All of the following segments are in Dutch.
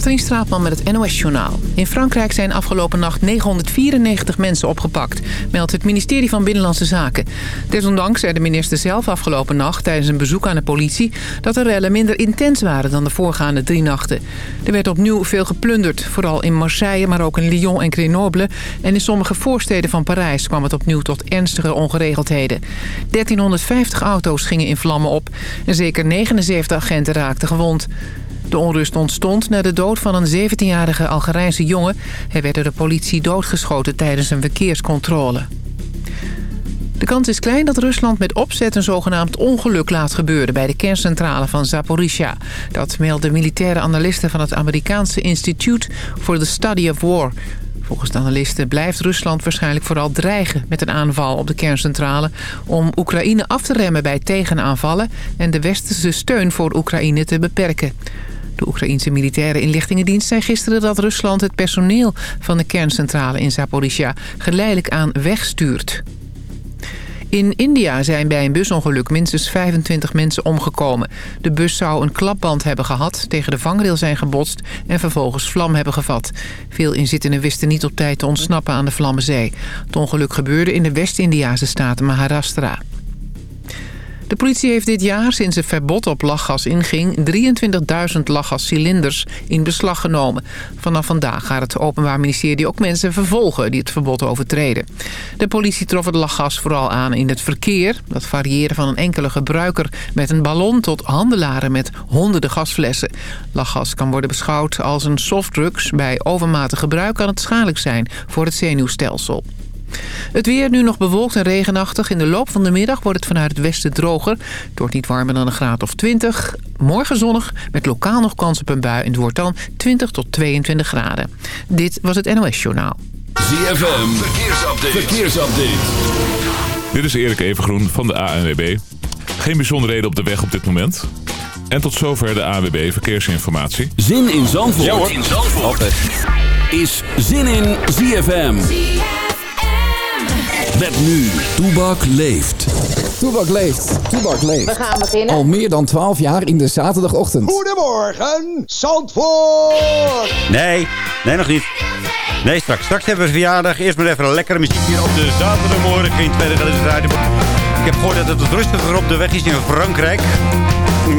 Katrien Straatman met het NOS-journaal. In Frankrijk zijn afgelopen nacht 994 mensen opgepakt, meldt het ministerie van Binnenlandse Zaken. Desondanks zei de minister zelf afgelopen nacht tijdens een bezoek aan de politie... dat de rellen minder intens waren dan de voorgaande drie nachten. Er werd opnieuw veel geplunderd, vooral in Marseille, maar ook in Lyon en Grenoble. En in sommige voorsteden van Parijs kwam het opnieuw tot ernstige ongeregeldheden. 1350 auto's gingen in vlammen op en zeker 79 agenten raakten gewond. De onrust ontstond na de dood van een 17-jarige Algerijnse jongen. Hij werd door de politie doodgeschoten tijdens een verkeerscontrole. De kans is klein dat Rusland met opzet een zogenaamd ongeluk laat gebeuren... bij de kerncentrale van Zaporizhia. Dat melden militaire analisten van het Amerikaanse Institute for the Study of War. Volgens de analisten blijft Rusland waarschijnlijk vooral dreigen met een aanval op de kerncentrale... om Oekraïne af te remmen bij tegenaanvallen en de westerse steun voor Oekraïne te beperken. De Oekraïense militaire inlichtingendienst zei gisteren dat Rusland het personeel van de kerncentrale in Zaporizhia geleidelijk aan wegstuurt. In India zijn bij een busongeluk minstens 25 mensen omgekomen. De bus zou een klapband hebben gehad, tegen de vangrail zijn gebotst... en vervolgens vlam hebben gevat. Veel inzittenden wisten niet op tijd te ontsnappen aan de Vlammenzee. Het ongeluk gebeurde in de West-Indiase staat Maharashtra. De politie heeft dit jaar, sinds het verbod op lachgas inging... 23.000 lachgascilinders in beslag genomen. Vanaf vandaag gaat het Openbaar Ministerie ook mensen vervolgen... die het verbod overtreden. De politie trof het lachgas vooral aan in het verkeer. Dat varieerde van een enkele gebruiker met een ballon... tot handelaren met honderden gasflessen. Lachgas kan worden beschouwd als een softdrugs. Bij overmatig gebruik kan het schadelijk zijn voor het zenuwstelsel. Het weer nu nog bewolkt en regenachtig. In de loop van de middag wordt het vanuit het westen droger. Het wordt niet warmer dan een graad of 20. Morgen zonnig, met lokaal nog kans op een bui. En het wordt dan 20 tot 22 graden. Dit was het NOS Journaal. ZFM, verkeersupdate. verkeersupdate. Dit is Erik Evengroen van de ANWB. Geen bijzonderheden op de weg op dit moment. En tot zover de ANWB Verkeersinformatie. Zin in Zandvoort, ja, hoor. In Zandvoort. is Zin in ZFM. Met nu, Toebak leeft. Toebak leeft. Toebak leeft. We gaan beginnen. Al meer dan 12 jaar in de zaterdagochtend. Goedemorgen, Zandvoort! Nee, nee nog niet. Nee, straks. Straks hebben we verjaardag. Eerst maar even een lekkere muziek hier op de zaterdagmorgen in tweede radio. Ik heb gehoord dat het wat rustiger op de weg is in Frankrijk.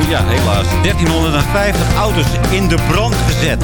Ja, helaas. 1350 auto's in de brand gezet.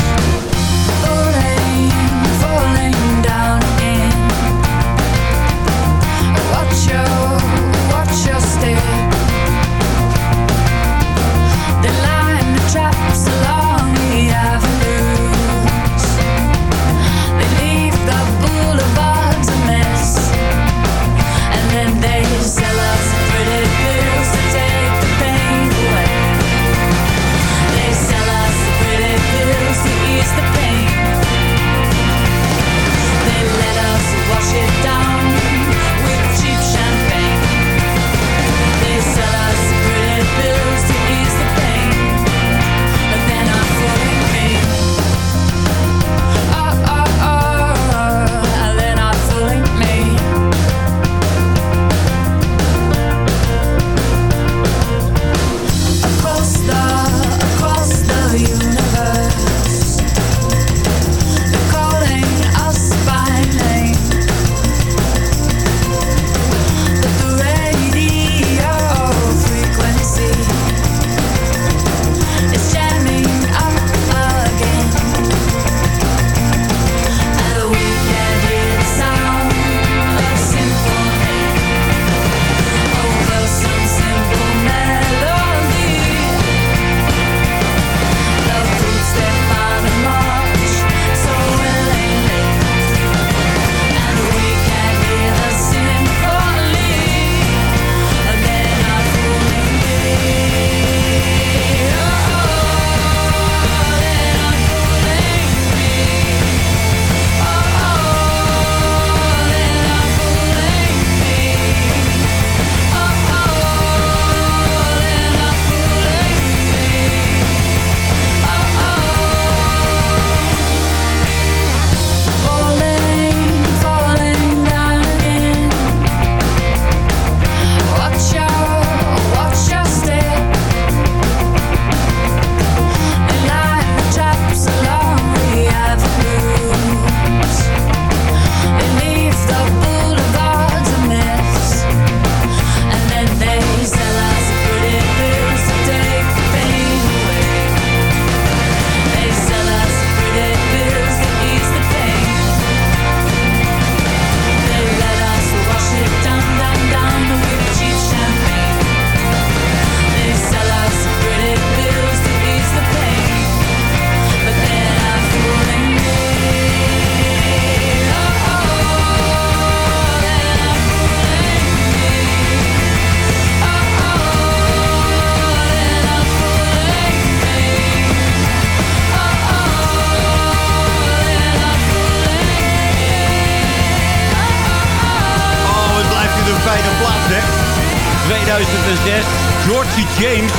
Georgie James,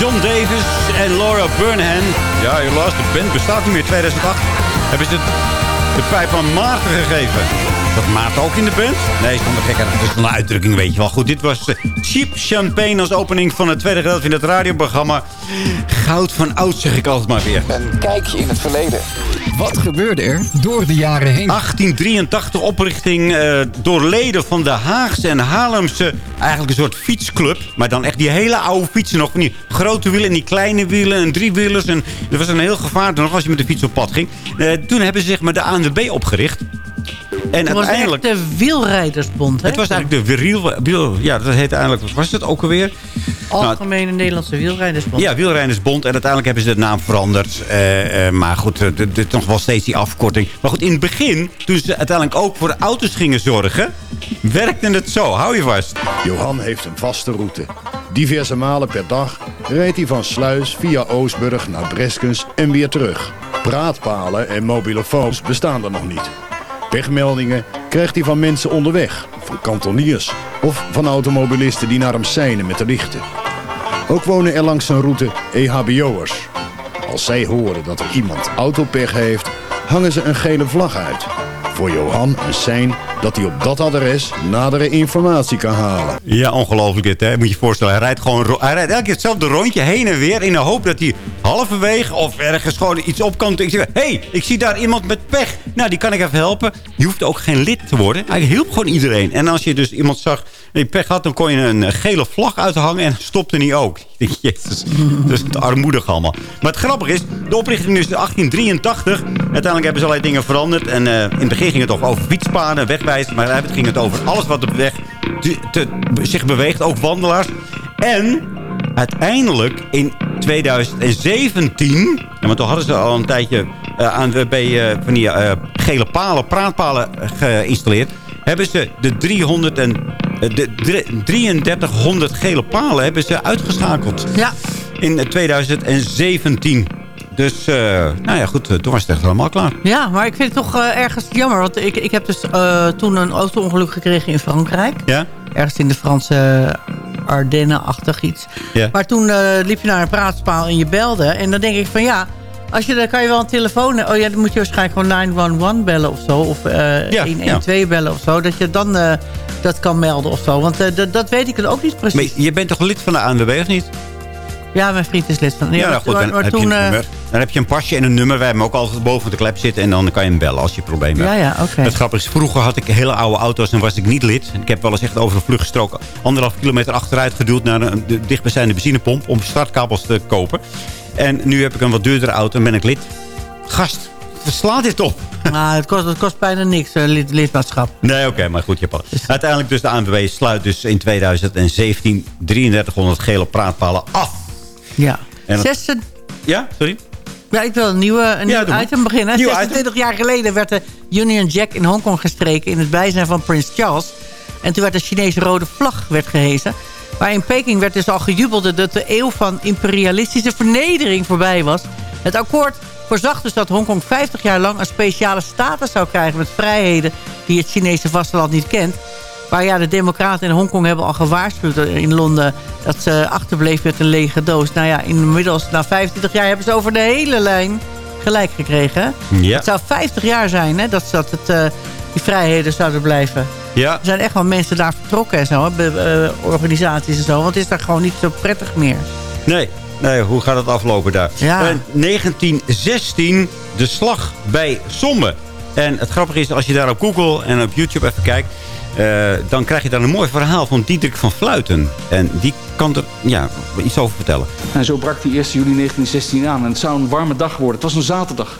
John Davis en Laura Burnham. Ja, helaas, de band bestaat niet meer. 2008 hebben ze de pijp aan Maarten gegeven. Dat Maarten ook in de band? Nee, stond er gekker. Dat is een uitdrukking, weet je wel. Goed, dit was uh, Cheap Champagne als opening van het tweede gedeelte in het radioprogramma. Goud van oud, zeg ik altijd maar weer. Een kijkje in het verleden. Wat gebeurde er door de jaren heen? 1883 oprichting uh, door leden van de Haagse en Haarlemse... eigenlijk een soort fietsclub. Maar dan echt die hele oude fietsen nog. Van die grote wielen en die kleine wielen en driewielers. En dat was een heel gevaar nog als je met de fiets op pad ging. Uh, toen hebben ze zich met de ANWB opgericht. En het uiteindelijk, was de wielrijdersbond. Hè? Het was eigenlijk de wiel, wiel, Ja, dat heette eigenlijk... Wat was het ook alweer? Algemene nou, Nederlandse wielrijdersbond. Ja, wielrijdersbond. En uiteindelijk hebben ze de naam veranderd. Uh, uh, maar goed, er is nog wel steeds die afkorting. Maar goed, in het begin, toen ze uiteindelijk ook voor de auto's gingen zorgen... werkte het zo. Hou je vast. Johan heeft een vaste route. Diverse malen per dag rijdt hij van Sluis via Oostburg naar Breskens en weer terug. Praatpalen en mobielefoons bestaan er nog niet. Pechmeldingen krijgt hij van mensen onderweg, van kantoniers of van automobilisten die naar hem seinen met de lichten. Ook wonen er langs zijn route EHBO'ers. Als zij horen dat er iemand autopech heeft, hangen ze een gele vlag uit. Voor Johan een sein dat hij op dat adres nadere informatie kan halen. Ja, ongelooflijk dit, hè? Moet je je voorstellen. Hij rijdt gewoon hij rijdt elke keer hetzelfde rondje heen en weer... in de hoop dat hij halverwege of ergens gewoon iets op kan. Ik zeg, hé, hey, ik zie daar iemand met pech. Nou, die kan ik even helpen. Je hoeft ook geen lid te worden. Hij hielp gewoon iedereen. En als je dus iemand zag die pech had... dan kon je een gele vlag uithangen en stopte niet ook. Jezus, dat is armoedig allemaal. Maar het grappige is, de oprichting is in 1883. Uiteindelijk hebben ze allerlei dingen veranderd. En uh, in het begin ging het toch over fietspaden, wegwijzen. Maar het ging het over alles wat op de weg zich beweegt. Ook wandelaars. En uiteindelijk in 2017... Ja, want toen hadden ze al een tijdje uh, aan, bij uh, van gele palen, praatpalen geïnstalleerd... hebben ze de 300 en de 3300 gele palen hebben ze uitgeschakeld. Ja. In 2017. Dus, uh, nou ja, goed, toen was het echt helemaal klaar. Ja, maar ik vind het toch uh, ergens jammer. Want ik, ik heb dus uh, toen een auto-ongeluk gekregen in Frankrijk. Ja? Ergens in de Franse Ardennen-achtig iets. Ja. Maar toen liep je naar een praatspaal en je belde. En dan denk ik van ja, als je, dan kan je wel een telefoon... Oh ja, dan moet je waarschijnlijk gewoon 911 bellen of zo. Of uh, ja, 112 ja. bellen of zo. Dat je dan uh, dat kan melden of zo. Want uh, dat weet ik dan ook niet precies. Maar je bent toch lid van de ANWB of niet? Ja, mijn vriend is lid van... Nee, ja, nou goed, dan, maar, heb toen, je een nummer. dan heb je een pasje en een nummer. Wij hebben ook altijd boven de klep zitten. En dan kan je hem bellen als je problemen hebt. Ja, ja, oké. Okay. Het grappige is, vroeger had ik hele oude auto's en was ik niet lid. Ik heb wel eens echt over een vlucht gestroken. Anderhalf kilometer achteruit geduwd naar een dichtbijzijnde benzinepomp. Om startkabels te kopen. En nu heb ik een wat duurdere auto en ben ik lid. Gast, verslaat dit op. Nou, het kost, het kost bijna niks, uh, lid, lidmaatschap. Nee, oké, okay, maar goed. Je. Uiteindelijk dus de ANWB sluit dus in 2017 3300 gele praatpalen af. Ja. En dat... Ja, sorry? Ja, ik wil een, nieuwe, een ja, nieuw item beginnen. Nieuw 26 item. jaar geleden werd de Union Jack in Hongkong gestreken... in het bijzijn van Prins Charles. En toen werd de Chinese rode vlag werd gehezen. Maar in Peking werd dus al gejubeld dat de eeuw van imperialistische vernedering voorbij was. Het akkoord voorzag dus dat Hongkong 50 jaar lang een speciale status zou krijgen... met vrijheden die het Chinese vasteland niet kent. Maar ja, de democraten in Hongkong hebben al gewaarschuwd in Londen... dat ze achterbleef met een lege doos. Nou ja, inmiddels na 25 jaar hebben ze over de hele lijn gelijk gekregen. Ja. Het zou 50 jaar zijn hè, dat, dat het, uh, die vrijheden zouden blijven. Ja. Er zijn echt wel mensen daar vertrokken en zo, hè, uh, organisaties en zo. Want het is daar gewoon niet zo prettig meer. Nee, nee hoe gaat het aflopen daar? Ja. Uh, 1916, de slag bij Somme. En het grappige is, als je daar op Google en op YouTube even kijkt... Uh, dan krijg je daar een mooi verhaal van Diederik van Fluiten. En die kan er ja, iets over vertellen. En zo brak die 1 juli 1916 aan. En het zou een warme dag worden. Het was een zaterdag.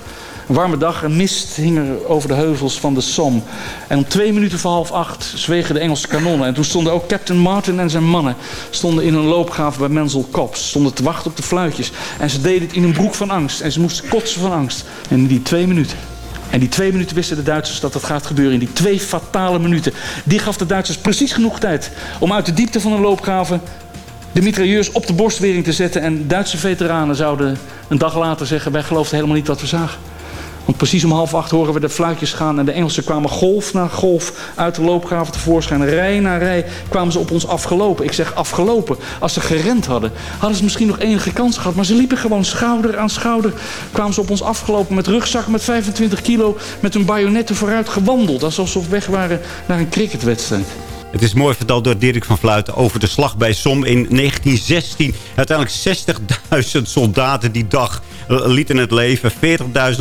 Een warme dag, een mist hing er over de heuvels van de Somme. En om twee minuten voor half acht zwegen de Engelse kanonnen. En toen stonden ook Captain Martin en zijn mannen stonden in een loopgraaf bij Menzel Kops. Stonden te wachten op de fluitjes. En ze deden het in een broek van angst. En ze moesten kotsen van angst. En in die twee minuten en die twee minuten wisten de Duitsers dat dat gaat gebeuren. In die twee fatale minuten. Die gaf de Duitsers precies genoeg tijd om uit de diepte van een loopgraven de mitrailleurs op de borstwering te zetten. En Duitse veteranen zouden een dag later zeggen... wij geloofden helemaal niet wat we zagen. Want precies om half acht horen we de fluitjes gaan. En de Engelsen kwamen golf na golf uit de loopgraven tevoorschijn. Rij na rij kwamen ze op ons afgelopen. Ik zeg afgelopen. Als ze gerend hadden, hadden ze misschien nog enige kans gehad. Maar ze liepen gewoon schouder aan schouder. Kwamen ze op ons afgelopen met rugzakken met 25 kilo. Met hun bajonetten vooruit gewandeld. Alsof ze weg waren naar een cricketwedstrijd. Het is mooi verteld door Dirk van Fluiten over de slag bij Som in 1916. Uiteindelijk 60.000 soldaten die dag lieten het leven. 40.000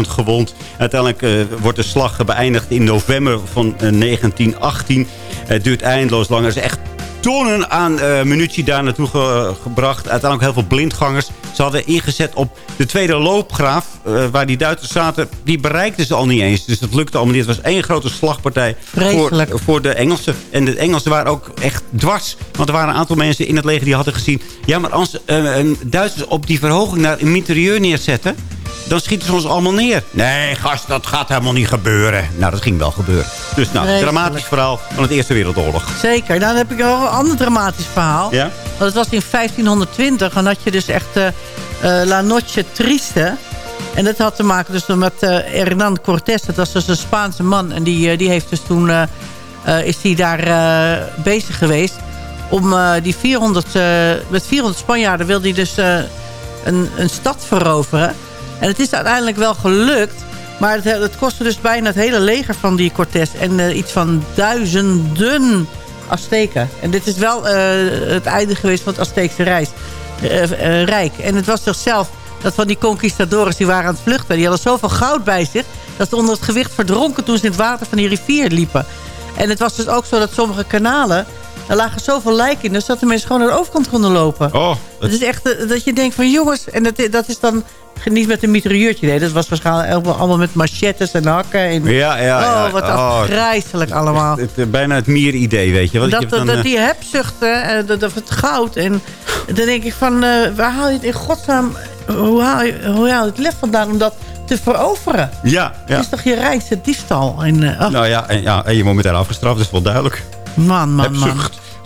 gewond. Uiteindelijk uh, wordt de slag beëindigd in november van uh, 1918. Het duurt eindeloos lang. Er is echt tonnen aan uh, munitie daar naartoe ge gebracht. Uiteindelijk heel veel blindgangers. Ze hadden ingezet op de tweede loopgraaf. Uh, waar die Duitsers zaten. Die bereikten ze al niet eens. Dus dat lukte allemaal niet. Het was één grote slagpartij voor, voor, de Engelsen. En de Engelsen waren ook echt dwars. Want er waren een aantal mensen in het leger die hadden gezien... ja, maar als uh, Duitsers op die verhoging naar een mitrailleur neerzetten dan schieten ze ons allemaal neer. Nee, gast, dat gaat helemaal niet gebeuren. Nou, dat ging wel gebeuren. Dus nou, nee, dramatisch verhaal van het Eerste Wereldoorlog. Zeker. Dan heb ik nog een ander dramatisch verhaal. Ja? Want het was in 1520. Dan had je dus echt uh, La Noche Triste. En dat had te maken dus met uh, Hernán Cortés. Dat was dus een Spaanse man. En die, die heeft dus toen... is hij daar bezig geweest. Om die 400... met 400 Spanjaarden wilde hij dus een, een stad veroveren. En het is uiteindelijk wel gelukt. Maar het, het kostte dus bijna het hele leger van die Cortés. En uh, iets van duizenden Azteken. En dit is wel uh, het einde geweest van het Azteekse uh, rijk. En het was zichzelf dat van die conquistadores die waren aan het vluchten. Die hadden zoveel goud bij zich. Dat ze onder het gewicht verdronken toen ze in het water van die rivier liepen. En het was dus ook zo dat sommige kanalen... Er lagen zoveel lijken in, dus dat de mensen gewoon naar de overkant konden lopen. Oh, het is echt dat je denkt van jongens... En dat, dat is dan niet met een mitrailleurtje. Nee, dat was waarschijnlijk allemaal met machettes en hakken. En, ja, ja, ja. Oh, wat oh, afgrijzelijk allemaal. Het, het, bijna het mier-idee, weet je. dat, je dan, dat uh... die hebzuchten, dat, dat het goud. En dan denk ik van, uh, waar haal je het in godsnaam... Hoe haal je, hoe haal je het lef vandaan om dat te veroveren? Ja, ja. Dat is toch je reinste diefstal? En, uh, nou ja en, ja, en je wordt meteen afgestraft, dat is wel duidelijk. Man, man, man.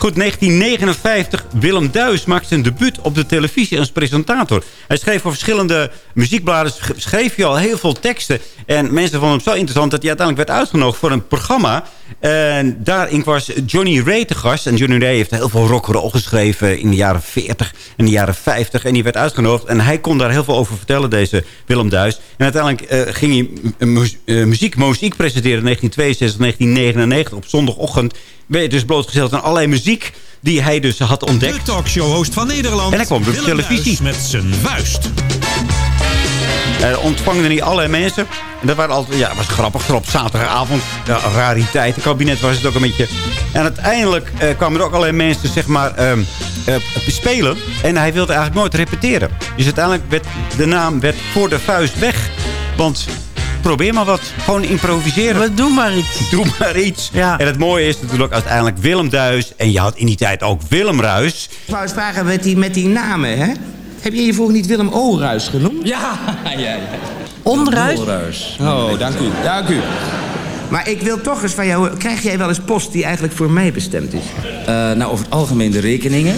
Goed, 1959. Willem Duis maakte zijn debuut op de televisie als presentator. Hij schreef voor verschillende muziekbladen schreef hij al heel veel teksten. En mensen vonden hem zo interessant dat hij uiteindelijk werd uitgenodigd voor een programma. En daarin was Johnny Ray te gast. En Johnny Ray heeft heel veel rock'n'roll geschreven in de jaren 40 en de jaren 50. En die werd uitgenodigd. En hij kon daar heel veel over vertellen, deze Willem Duis. En uiteindelijk uh, ging hij mu uh, muziek, muziek presenteren in 1962, 1999 op zondagochtend. Werd dus blootgesteld aan allerlei muziek die hij dus had ontdekt. De talkshow-host van Nederland. En hij kwam op televisie. met zijn vuist. Uh, ontvangde hij allerlei mensen. En dat waren altijd, ja, was grappig. Op zaterdagavond, ja, rariteit. Het kabinet was het ook een beetje. En uiteindelijk uh, kwamen er ook allerlei mensen, zeg maar, uh, spelen. En hij wilde eigenlijk nooit repeteren. Dus uiteindelijk werd de naam werd voor de vuist weg. Want probeer maar wat. Gewoon improviseren. Maar doe maar iets. Doe maar iets. Ja. En het mooie is natuurlijk uiteindelijk Willem Duis. En je had in die tijd ook Willem Ruis. Ik wou eens vragen met die, met die namen, hè? Heb je je vroeger niet Willem Oruis genoemd? Ja, ja, ja. Onruis? Onruis. Oh, dank u. Dank u. Maar ik wil toch eens van jou... Krijg jij wel eens post die eigenlijk voor mij bestemd is? Uh, nou, over het algemeen de rekeningen.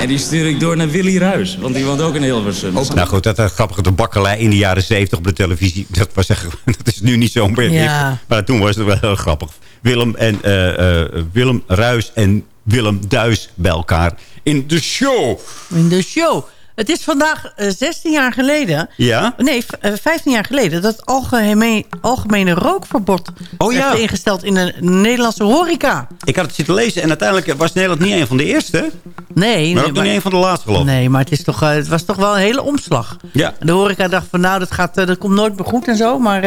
En die stuur ik door naar Willy Ruis, want die woont ook in Hilversum. Ook, nou goed, dat is grappig. De bakkerlei in de jaren 70 op de televisie. Dat, was echt, dat is nu niet zo meer. Ja. Maar toen was het wel heel grappig. Willem, en, uh, uh, Willem Ruis en Willem Duis bij elkaar in de show. In de show. Het is vandaag uh, 16 jaar geleden. Ja? Nee, 15 jaar geleden. Dat het algemeen, algemene rookverbod oh, ja. werd ingesteld in de Nederlandse horeca. Ik had het zitten lezen en uiteindelijk was Nederland niet een van de eerste. Nee. Maar nee, ook niet een van de laatste geloof. Nee, maar het, is toch, uh, het was toch wel een hele omslag. Ja. De horeca dacht van nou, dat, gaat, dat komt nooit meer goed en zo. Maar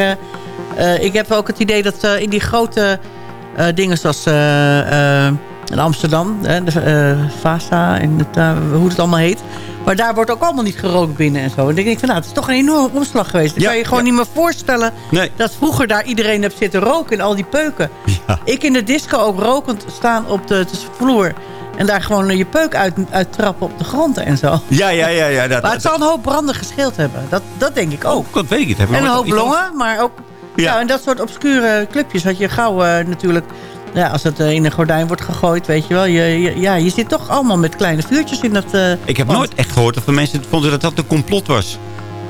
uh, ik heb ook het idee dat in die grote dingen zoals in Amsterdam, de Vasa en het, hoe het allemaal heet... Maar daar wordt ook allemaal niet gerookt binnen en zo. En dan denk ik van, nou, het is toch een enorme omslag geweest. Ja, kan je gewoon ja. niet meer voorstellen... Nee. dat vroeger daar iedereen heeft zitten roken en al die peuken. Ja. Ik in de disco ook rokend staan op de, de vloer... en daar gewoon je peuk uit, uit trappen op de grond en zo. Ja, ja, ja. ja dat, Maar het zal een hoop branden gescheeld hebben. Dat, dat denk ik ook. dat weet ik. En een hoop longen, maar ook... Ja. Ja. en dat soort obscure clubjes had je gauw eh, natuurlijk... Ja, als het eh, in een gordijn wordt gegooid, weet je wel. Je, je- ja, je zit toch allemaal met kleine vuurtjes in dat... eh, Ik heb nooit echt gehoord of de mensen vonden dat dat een complot was.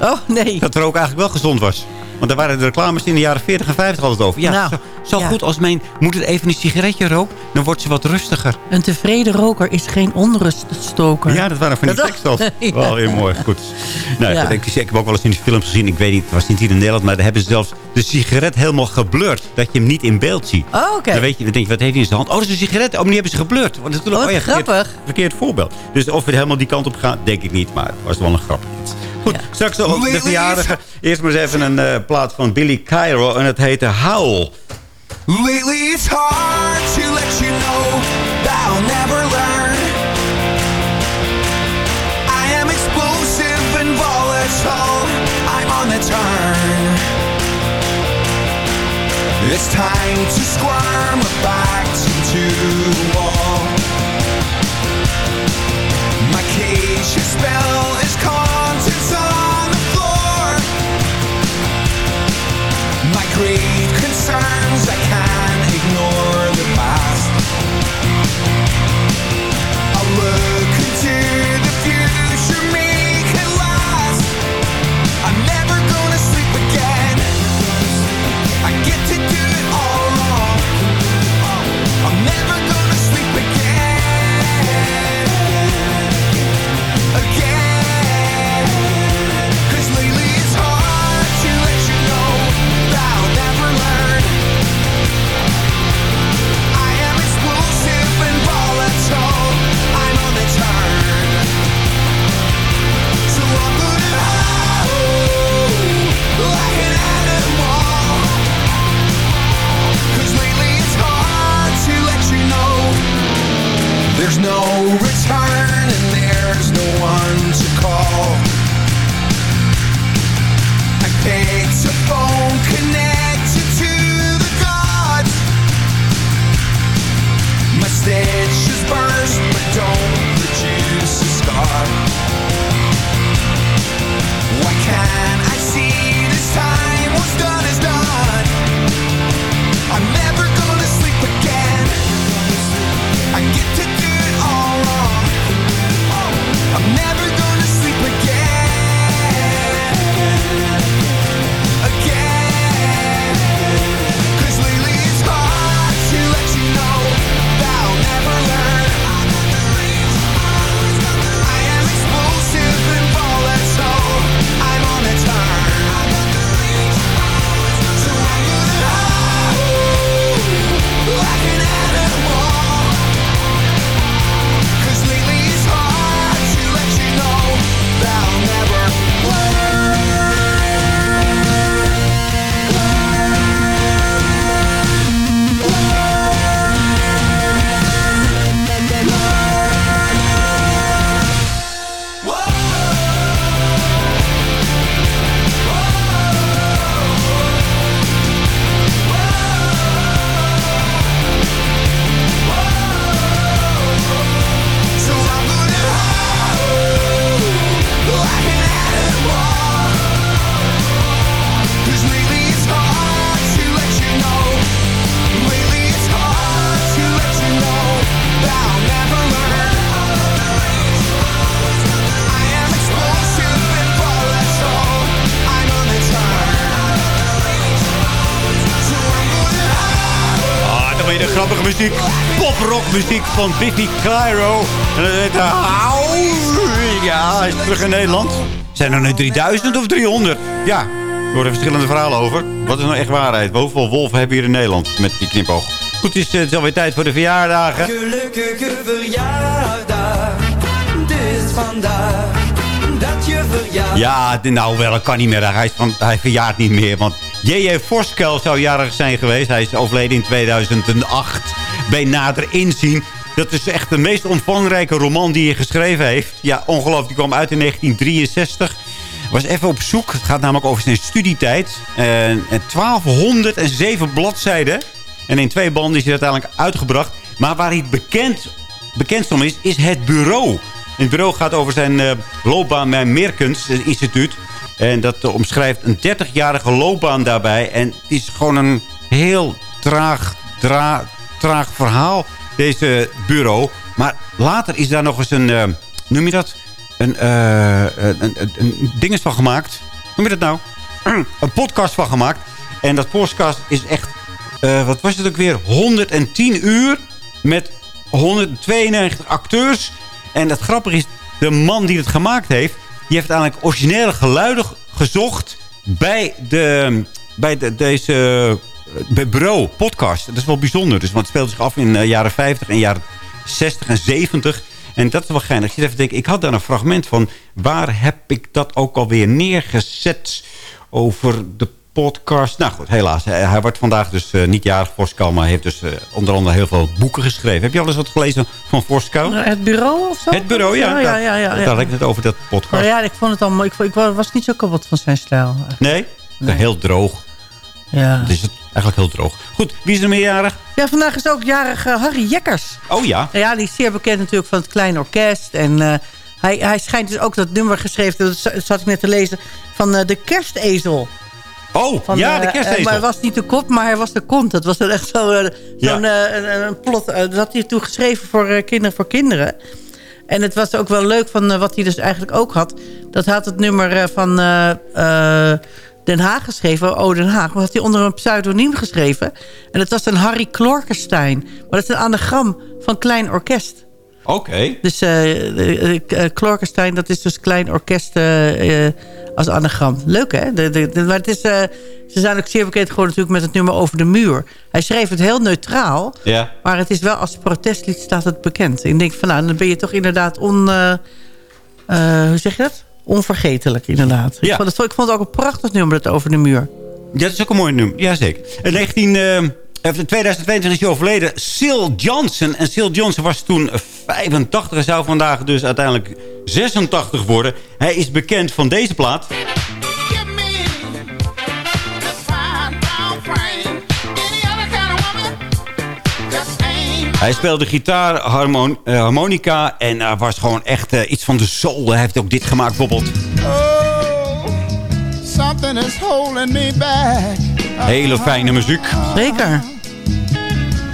Oh, nee. Dat roken eigenlijk wel gezond was. Want daar waren de reclames in de jaren 40 en 50 altijd over. Ja, Nou, zo, zo ja. goed als mijn moeder even een sigaretje rookt, dan wordt ze wat rustiger. Een tevreden roker is geen onruststoker. Ja, dat waren van die Dat- tekstels. Ja. Wel heel mooi. Goed. Nou, Ja. ik, ik heb ook wel eens in de films gezien. Ik weet niet, het was niet hier in Nederland. Maar daar hebben ze zelfs de sigaret helemaal geblurred. Dat je hem niet in beeld ziet. Oh, oké. Dan, weet je, dan denk je, wat heeft hij in zijn hand? Oh, dat is een sigaret. Oh, maar die hebben ze geblurred. Want natuurlijk, Oh, oh ja, verkeerd, grappig. verkeerd voorbeeld. Dus of het helemaal die kant op gaat, denk ik niet. Maar het was wel een grapje. Goed, straks ook de verjaardagen. Eerst maar eens even een eh, plaat van Billy Cairo. En het heette Howl. Lately it's hard to let you know that I'll never learn. I am explosive and volatile. I'm on the turn. It's time to squirm back to the muziek van Biffy Clyro. Heet Howl. Ja, hij is terug in Nederland. Zijn er nu 3000 of 300? Ja, er worden verschillende verhalen over. Wat is nou echt waarheid? Hoeveel wolven hebben we hier in Nederland met die knipoog? Goed, het is, eh, het is alweer tijd voor de verjaardagen. Gelukkige verjaardag, dus vandaag dat je verjaardag. Ja, nou wel, dat kan niet meer. Hij, is van, hij verjaart niet meer. Want J.J. Voskuil zou jarig zijn geweest. Hij is overleden in 2008. Bij nader inzien. Dat is echt de meest omvangrijke roman die hij geschreven heeft. Ja, ongelooflijk. Die kwam uit in 1963. Was even op zoek. Het gaat namelijk over zijn studietijd. En, en 1207 bladzijden. En in twee banden is hij uiteindelijk uitgebracht. Maar waar hij bekend, bekendst om is, is het bureau. Het bureau gaat over zijn eh, loopbaan bij Meerkunst het instituut. En dat omschrijft een 30-jarige loopbaan daarbij. En het is gewoon een heel traag, dra- traag verhaal, deze bureau. Maar later is daar nog eens een, eh, noem je dat? een, eh, een, een, van gemaakt. Noem je dat nou? een podcast van gemaakt. En dat podcast is echt, eh, wat was het ook weer? 110 uur met 192 acteurs. En het grappige is, de man die het gemaakt heeft... die heeft eigenlijk originele geluiden gezocht bij, de, bij de, deze bij bureau podcast. Dat is wel bijzonder. Dus, want het speelt zich af in de jaren 50 en jaren 60 en 70. En dat is wel geinig. Ik zit even te denken, ik had daar een fragment van. Waar heb ik dat ook alweer neergezet over de podcast? Nou goed, helaas. Hij, hij wordt vandaag dus eh, niet jarig, Voskuil. Maar hij heeft dus eh, onder andere heel veel boeken geschreven. Heb je al eens wat gelezen van Voskuil? Het bureau of zo? Het bureau, ja. Ja, ja, ja. ja, Daar had ik het over dat podcast. Maar ja, ik vond het allemaal... Ik, ik was niet zo kapot van zijn stijl. Nee? Heel droog. Ja. Dus het eigenlijk heel droog. Goed, wie is er meerjarig? Ja, vandaag is ook jarig Harry Jekkers. Oh ja. Ja, die is zeer bekend natuurlijk van het Klein Orkest. En eh, hij, hij schijnt dus ook dat nummer geschreven... dat zat ik net te lezen... van eh, de kerstezel. Oh, Van, ja, de eh, kerstezel. maar hij was niet de kop, maar hij was de kont. Dat was dan echt zo, zo'n Ja. een, een plot. dat had hij toen geschreven voor Kinderen voor Kinderen. En het was ook wel leuk van wat hij dus eigenlijk ook had. Dat had het nummer van Den Haag geschreven. Oh, Den Haag. Maar had hij onder een pseudoniem geschreven. En dat was een Harry Klorkenstein. Maar dat is een anagram van Klein Orkest. Oké. Dus uh, Klorkenstein, dat is dus klein orkest als anagram. Leuk, hè? De, de, de- maar het is, ze zijn ook zeer bekend geworden natuurlijk met het nummer Over de Muur. Hij schreef het heel neutraal. Ja. Maar het is wel als protestlied staat het bekend. Ik denk van, nou, dan ben je toch inderdaad on... hoe zeg je dat? Onvergetelijk, inderdaad. Ik, Ja. vond het, ik vond het ook een prachtig nummer, dat Over de Muur. Ja, dat is ook een mooi nummer. Jazeker. In 19, eh, even 2022 is hij overleden. Sil Johnson. En Sil Johnson was toen 85 en zou vandaag dus uiteindelijk 86 worden. Hij is bekend van deze plaat. Hij speelde gitaar, harmon- eh, harmonica en hij was gewoon echt eh, iets van de soul. Hij heeft ook dit gemaakt bijvoorbeeld. Something is holding me back. Hele fijne muziek. Zeker.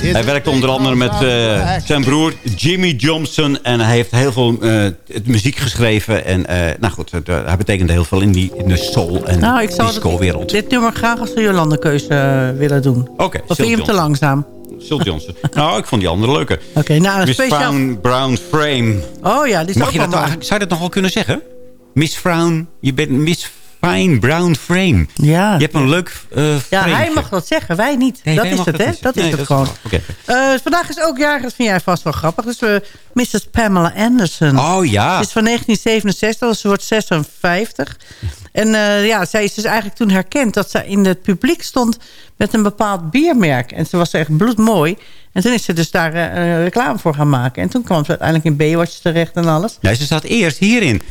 Hij werkt onder andere met eh, zijn broer Jimmy Johnson. En hij heeft heel veel eh, muziek geschreven. En eh, nou goed, het, hij betekende heel veel in, die, in de soul en Nou, ik zou dat- disco-wereld. dit nummer graag als de Jolande-keuze willen doen. Oké, Of vind je hem te langzaam? Sil Johnson. nou, ik vond die andere leuker. Oké, nou, een Miss speciaal... Brown, Brown Frame. Oh ja, die is Mag ook je wel dat, zou je dat nog wel kunnen zeggen? Miss Brown, je bent Miss Fine Brown Frame. Ja. Je hebt een leuk uh, Ja, hij mag dat zeggen, wij niet. Nee, dat is het, dat hè? Dat is het dat gewoon. Eh, vandaag is ook jarig, dat vind jij vast wel grappig. Dus uh, Mrs. Pamela Anderson. Oh ja. Is van 1967, dus ze wordt 56. En uh, ja, zij is dus eigenlijk toen herkend dat ze in het publiek stond met een bepaald biermerk. En ze was echt bloedmooi. En toen is ze dus daar uh, reclame voor gaan maken. En toen kwam ze uiteindelijk in Baywatch terecht en alles. Nee, ze zat eerst hierin.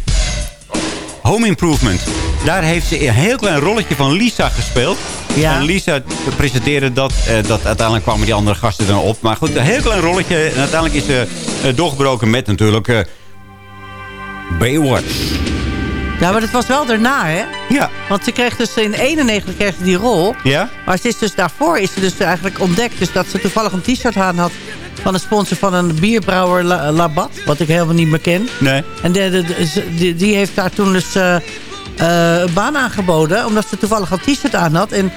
Home Improvement. Daar heeft ze een heel klein rolletje van Lisa gespeeld. Ja. En Lisa presenteerde dat. Uh, dat uiteindelijk kwamen die andere gasten dan op. Maar goed, een heel klein rolletje. En uiteindelijk is ze doorgebroken met natuurlijk Baywatch. Ja, maar dat was wel daarna, hè? Ja. Want ze kreeg dus in 91 kreeg ze die rol. Ja. Maar ze is dus daarvoor is ze dus eigenlijk ontdekt. Dus dat ze toevallig een t-shirt aan had van een sponsor van een bierbrouwer La Labat. Wat ik helemaal niet meer ken. Nee. En de, de, de, die, die heeft daar toen dus uh, uh, een baan aangeboden. Omdat ze toevallig een t-shirt aan had. En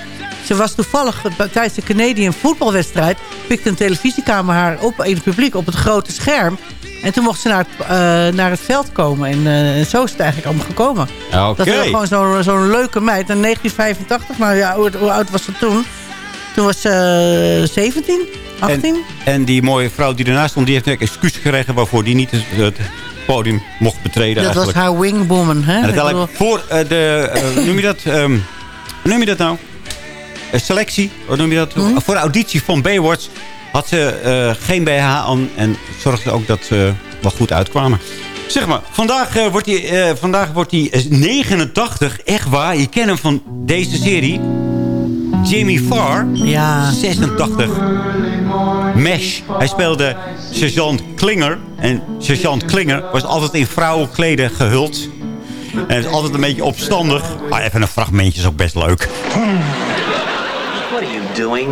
ze was toevallig tijdens de Canadian voetbalwedstrijd... pikte een televisiekamer haar op in het publiek op het grote scherm. En toen mocht ze naar het, uh, naar het veld komen. En uh, zo is het eigenlijk allemaal gekomen. Okay. Dat was gewoon zo'n zo leuke meid. In 1985, nou ja, hoe, hoe, oud was ze toen? Toen was ze uh, 17, 18. En, en, die mooie vrouw die ernaast stond, die heeft een excuus gekregen... waarvoor die niet het, podium mocht betreden Dat eigenlijk. was haar wingwoman, hè? En uiteindelijk voor de... Noem je dat? Um, noem je dat nou? selectie, hoe noem je dat? Mm. Voor de auditie van Baywatch had ze uh, geen BH aan. En zorgde ook dat ze wel goed uitkwamen. Zeg maar, vandaag, uh, wordt hij, uh, vandaag wordt hij 89. Echt waar, je kent hem van deze serie. Jamie Farr. Ja. 86. Mesh. Hij speelde sergeant Klinger. En sergeant Klinger was altijd in vrouwenkleden gehuld. En is altijd een beetje opstandig. Maar even een fragmentje is ook best leuk. What are you doing?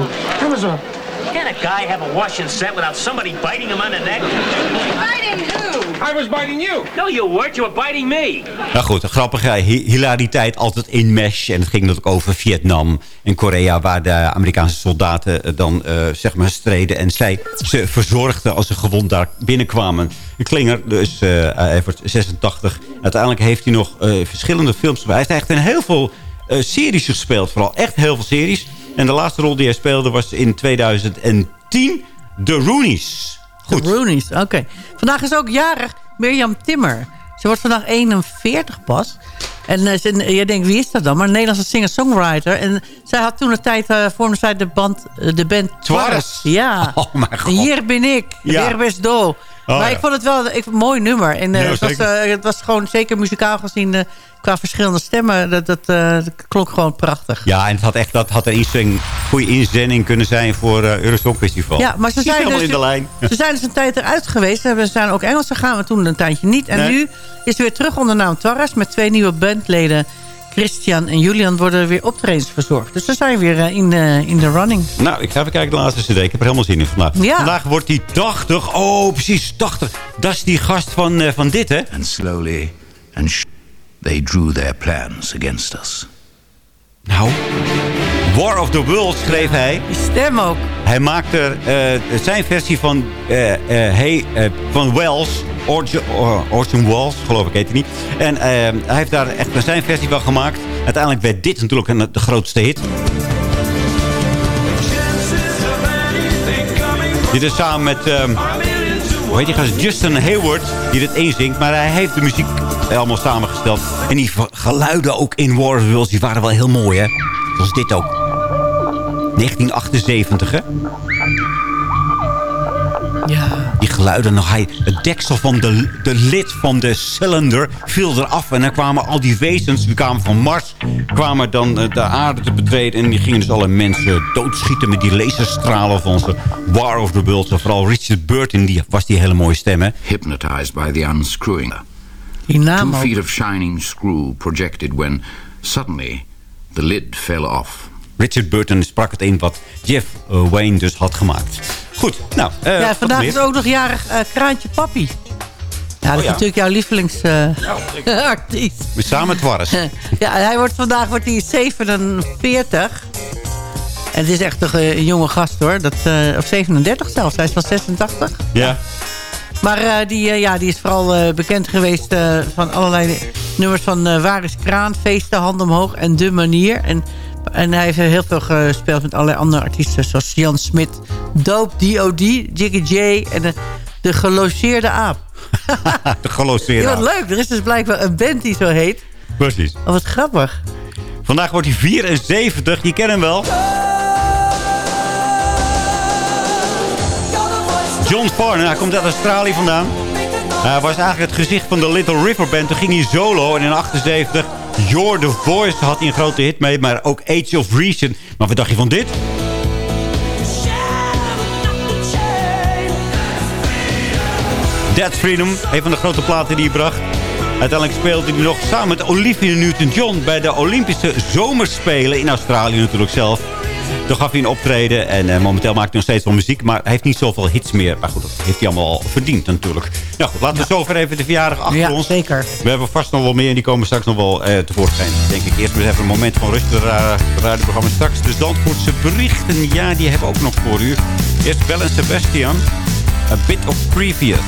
Can a guy have a wash and set without somebody biting him on the neck? Biting who? I was biting you. No, you weren't. You were biting me. Nou goed, grappig. ja, hi- hilariteit altijd in mesh. En het ging natuurlijk over Vietnam en Korea... waar de Amerikaanse soldaten eh, dan eh, zeg maar streden. En zij ze verzorgden als ze gewond daar binnenkwamen. En Klinger, dus eh, hij wordt 86. Uiteindelijk heeft hij nog eh, verschillende films. Hij heeft echt in heel veel eh, series gespeeld. Vooral echt heel veel series. En de laatste rol die hij speelde was in 2010... The Roonies. Goed. De Roonies, oké. Vandaag is ook jarig Mirjam Timmer. Ze wordt vandaag 41 pas. En eh, ze, je denkt, wie is dat dan? Maar een Nederlandse singer-songwriter. En zij had toen een tijd, eh vormde zij de band, eh, de band Twarres. Ja. Oh mijn god. En hier ben ik. Ja. Weer best do. Oh, maar ja. ik vond het wel ik, een mooi nummer. En eh, Ja, het, was, zeker. eh, het was gewoon, zeker muzikaal gezien... eh, qua verschillende stemmen, dat, dat, dat klonk gewoon prachtig. Ja, en het had echt, dat had een inzending, goede inzending kunnen zijn voor uh, Eurosong Festival. Ja, maar ze zijn, dus, in de lijn. ze zijn dus een tijd eruit geweest. Ze zijn ook Engels gegaan, maar toen een tijdje niet. En Nee. nu is ze weer terug onder naam Torres... met twee nieuwe bandleden. Christian en Julian worden weer optredens verzorgd. Dus ze zijn weer eh, in, de, in de running. Nou, ik ga even kijken de laatste cd. Ik heb er helemaal zin in vandaag. Ja. Vandaag wordt hij 80. Oh, precies, 80. Dat is die gast van, eh, van dit, hè? And slowly and sh they drew their plans against us. Nou, War of the Worlds schreef hij. Die stem ook. Hij maakte eh, zijn versie van, eh, eh, hey, van Wells. Orson, Or- Orson Welles, geloof ik, heet hij niet. En hij heeft daar echt zijn versie van gemaakt. Uiteindelijk werd dit natuurlijk een, de grootste hit. Dit is samen met, ehm, hoe heet die gast? Justin Hayward, die dit inzingt. Maar hij heeft de muziek allemaal samengesteld. En die geluiden ook in War of the Worlds, die waren wel heel mooi, hè? Zoals dit ook. 1978, hè? Ja. Die geluiden nog. Hij, het deksel van de, de lid van de cilinder viel eraf. En dan kwamen al die wezens, die kwamen van Mars... kwamen dan eh, de aarde te betreden. En die gingen dus alle mensen doodschieten met die laserstralen van ze. War of the Worlds. En vooral Richard Burton die, was die hele mooie stem, hè? Hypnotized by the unscrewing. Die naam Two feet of shining screw projected when suddenly the lid fell off. Richard Burton sprak het in wat Jeff eh, Wayne dus had gemaakt. Goed, nou, eh, ja, vandaag is ook nog jarig eh, Kraantje Papi. Ja, dat is ja. natuurlijk jouw lievelingsartiest. We samen met Warres. ja, hij wordt vandaag wordt hij 47. En het is echt toch een jonge gast hoor. Dat, of 37 zelfs. Hij is van 86. Ja. Maar die, ja, die is vooral bekend geweest van allerlei nummers van Waar is Kraan, Feesten, Hand Omhoog en De Manier. En, en hij heeft heel veel gespeeld met allerlei andere artiesten zoals Jan Smit, Dope, D.O.D., Jiggy J en de, de Gelogeerde Aap. de geloseerde Ja, wat aap. leuk. Er is dus blijkbaar een band die zo heet. Precies. Oh, wat grappig. Vandaag wordt hij 74. Je kent hem wel. John Farnham, hij komt uit Australië vandaan. Hij was eigenlijk het gezicht van de Little River Band. Toen ging hij solo en in 78... You're the Voice had hij een grote hit mee. Maar ook Age of Reason. Maar wat dacht je van dit? That's Freedom, een van de grote platen die hij bracht. Uiteindelijk speelde hij nog samen met Olivia Newton-John... bij de Olympische Zomerspelen in Australië natuurlijk zelf. Toen gaf hij een optreden en eh, momenteel maakt hij nog steeds wel muziek... maar hij heeft niet zoveel hits meer. Maar goed, dat heeft hij allemaal al verdiend natuurlijk. Nou goed, laten we zover even de verjaardag achter Ja, ons. zeker. We hebben vast nog wel meer en die komen straks nog wel eh, tevoorschijn. Denk ik eerst maar even een moment van rust. Het ra- radioprogramma straks. De Zandvoortse berichten, ja, die hebben we ook nog voor u. Eerst Bell en Sebastian. A bit of previous.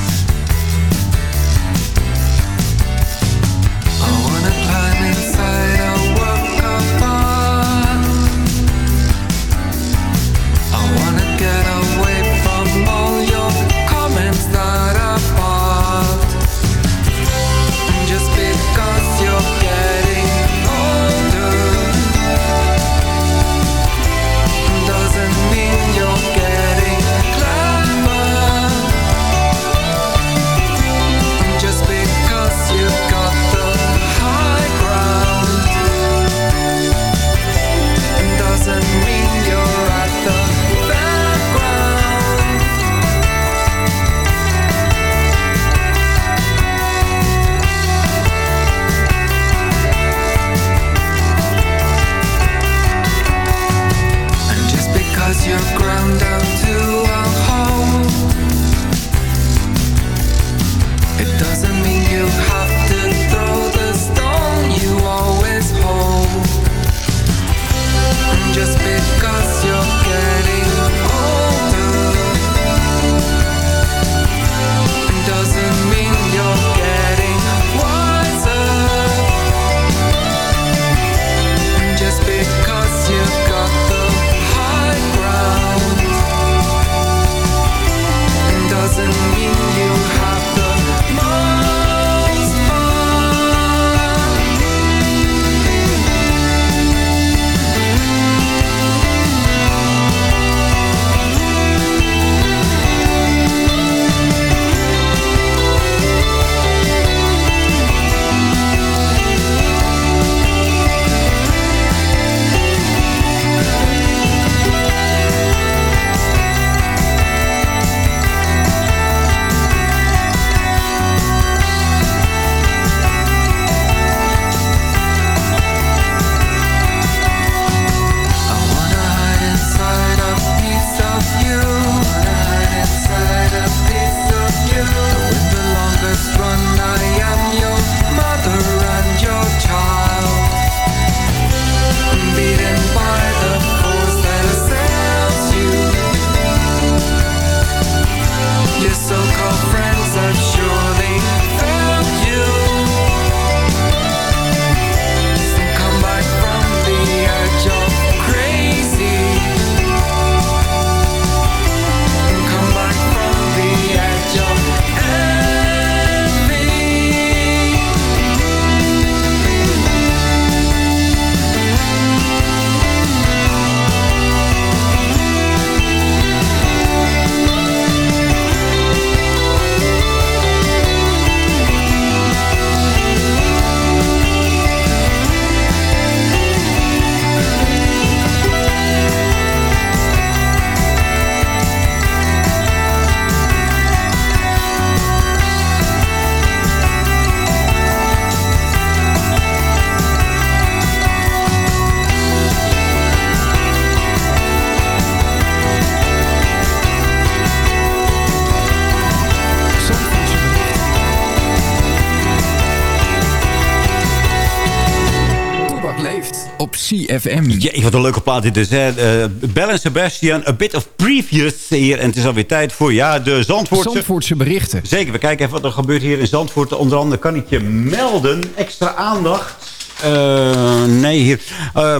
CFM. Jee, wat een leuke plaat dit is. Hè. Uh, Bell en Sebastian, a bit of previous hier. En het is alweer tijd voor ja, de Zandvoortse... Zandvoortse berichten. Zeker, we kijken even wat er gebeurt hier in Zandvoort. Onder andere kan ik je melden, extra aandacht... Uh, nee, hier. Uh,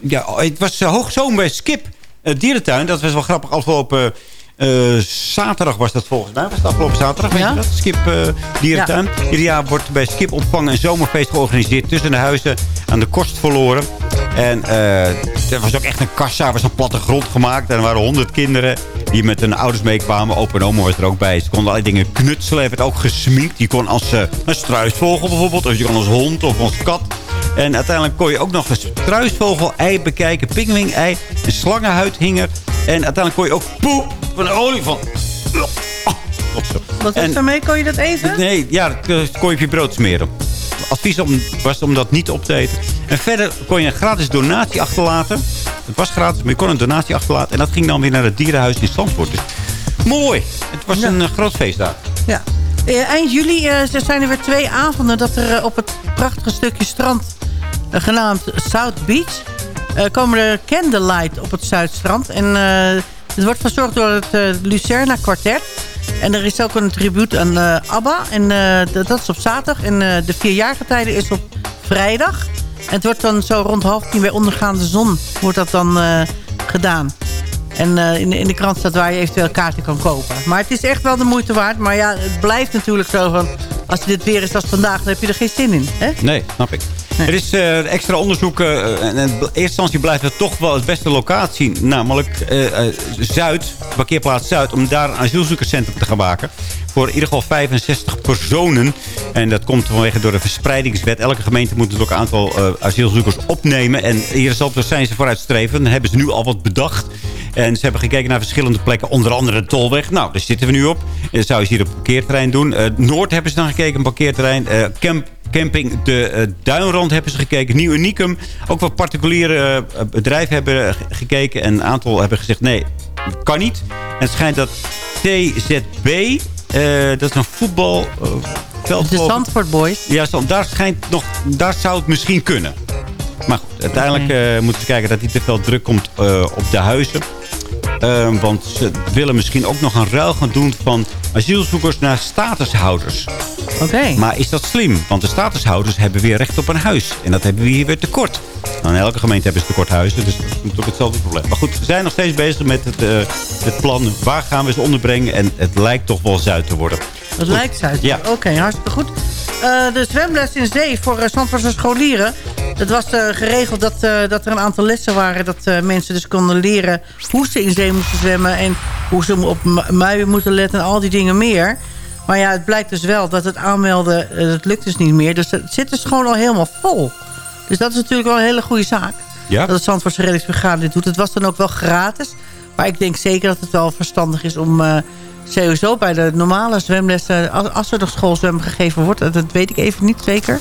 ja, het was hoogzomer bij Skip Dierentuin. Dat was wel grappig. Afgelopen zaterdag was dat volgens mij. Was het afgelopen zaterdag, weet je dat? Skip Dierentuin. Ja. Ieder jaar wordt bij Skip ontvangen een zomerfeest georganiseerd... tussen de huizen aan de kost verloren. En er was ook echt een kassa, er was een platte grond gemaakt. En er waren honderd kinderen die met hun ouders meekwamen. Opa en oma was er ook bij. Ze konden allerlei dingen knutselen. Hij werd ook gesminkt. Je kon als uh, een struisvogel bijvoorbeeld. Of je kon als hond of als kat. En uiteindelijk kon je ook nog een struisvogel-ei bekijken. Pingwing-ei. Een slangenhuid hing er. En uiteindelijk kon je ook poep van een olifant. Wat is daarmee? Kon je dat eten? Nee, ja, dat kon je op je brood smeren. Advies om, was om dat niet op te eten. En verder kon je een gratis donatie achterlaten. Het was gratis, maar je kon een donatie achterlaten. En dat ging dan weer naar het dierenhuis in Zandvoort. Dus mooi. Het was een uh, groot feest daar. Ja. Uh, eind juli uh, zijn er weer twee avonden dat er op het prachtige stukje strand... genaamd South Beach... komen er candlelight op het Zuidstrand. En het wordt verzorgd door het Lucerna Quartet... En er is ook een tribuut aan uh, ABBA. En uh, dat is op zaterdag. En uh, de vierjarige tijden is op vrijdag. En het wordt dan zo rond half tien bij ondergaande zon wordt dat dan gedaan. En in, in, de krant staat waar je eventueel kaarten kan kopen. Maar het is echt wel de moeite waard. Maar ja, het blijft natuurlijk zo van... als dit weer is als vandaag, dan heb je er geen zin in. Hè? Nee, snap ik. Er is uh, extra onderzoek. Uh, en in eerste instantie blijft het toch wel het beste locatie. Namelijk Zuid, parkeerplaats Zuid. Om daar een asielzoekerscentrum te gaan maken. Voor in ieder geval 65 personen. En dat komt vanwege door de verspreidingswet. Elke gemeente moet natuurlijk een aantal asielzoekers opnemen. En hier is altijd, zijn ze vooruitstreven. Dan hebben ze nu al wat bedacht. En ze hebben gekeken naar verschillende plekken. Onder andere de Tolweg. Nou, daar zitten we nu op. Dat zou je hier op een parkeerterrein doen. Noord hebben ze dan gekeken, een parkeerterrein. Camp camping De uh, Duinrand hebben ze gekeken. Nieuw Unicum. Ook wat particuliere uh, bedrijven hebben gekeken. En een aantal hebben gezegd nee, kan niet. En het schijnt dat TZB, uh, dat is een voetbal... Veld, de Zandvoort Boys. Ja, daar, schijnt nog, daar zou het misschien kunnen. Maar goed, uiteindelijk okay. moeten we kijken dat niet te veel druk komt op de huizen. Uh, want ze willen misschien ook nog een ruil gaan doen van asielzoekers naar statushouders. Oké. Okay. Maar is dat slim? Want de statushouders hebben weer recht op een huis. En dat hebben we hier weer tekort. Nou, in elke gemeente hebben ze tekort huizen. Dus dat is natuurlijk hetzelfde probleem. Maar goed, we zijn nog steeds bezig met het, uh, het plan. Waar gaan we ze onderbrengen? En het lijkt toch wel Zuid te worden. Het lijkt Zuid. Ja. Oké, okay, hartstikke goed. Uh, de zwemles in zee voor uh, Zandvoortse scholieren. Het was uh, geregeld dat, dat er een aantal lessen waren... dat mensen dus konden leren hoe ze in zee moesten zwemmen... en hoe ze op muien moeten letten en al die dingen meer. Maar ja, het blijkt dus wel dat het aanmelden... dat lukt dus niet meer. Dus het zit dus gewoon al helemaal vol. Dus dat is natuurlijk wel een hele goede zaak. Ja? Dat het Zandvoortse reddingsbrigade dit doet. Het was dan ook wel gratis. Maar ik denk zeker dat het wel verstandig is om sowieso bij de normale zwemlessen... als er nog schoolzwemmen gegeven wordt... dat weet ik even niet zeker...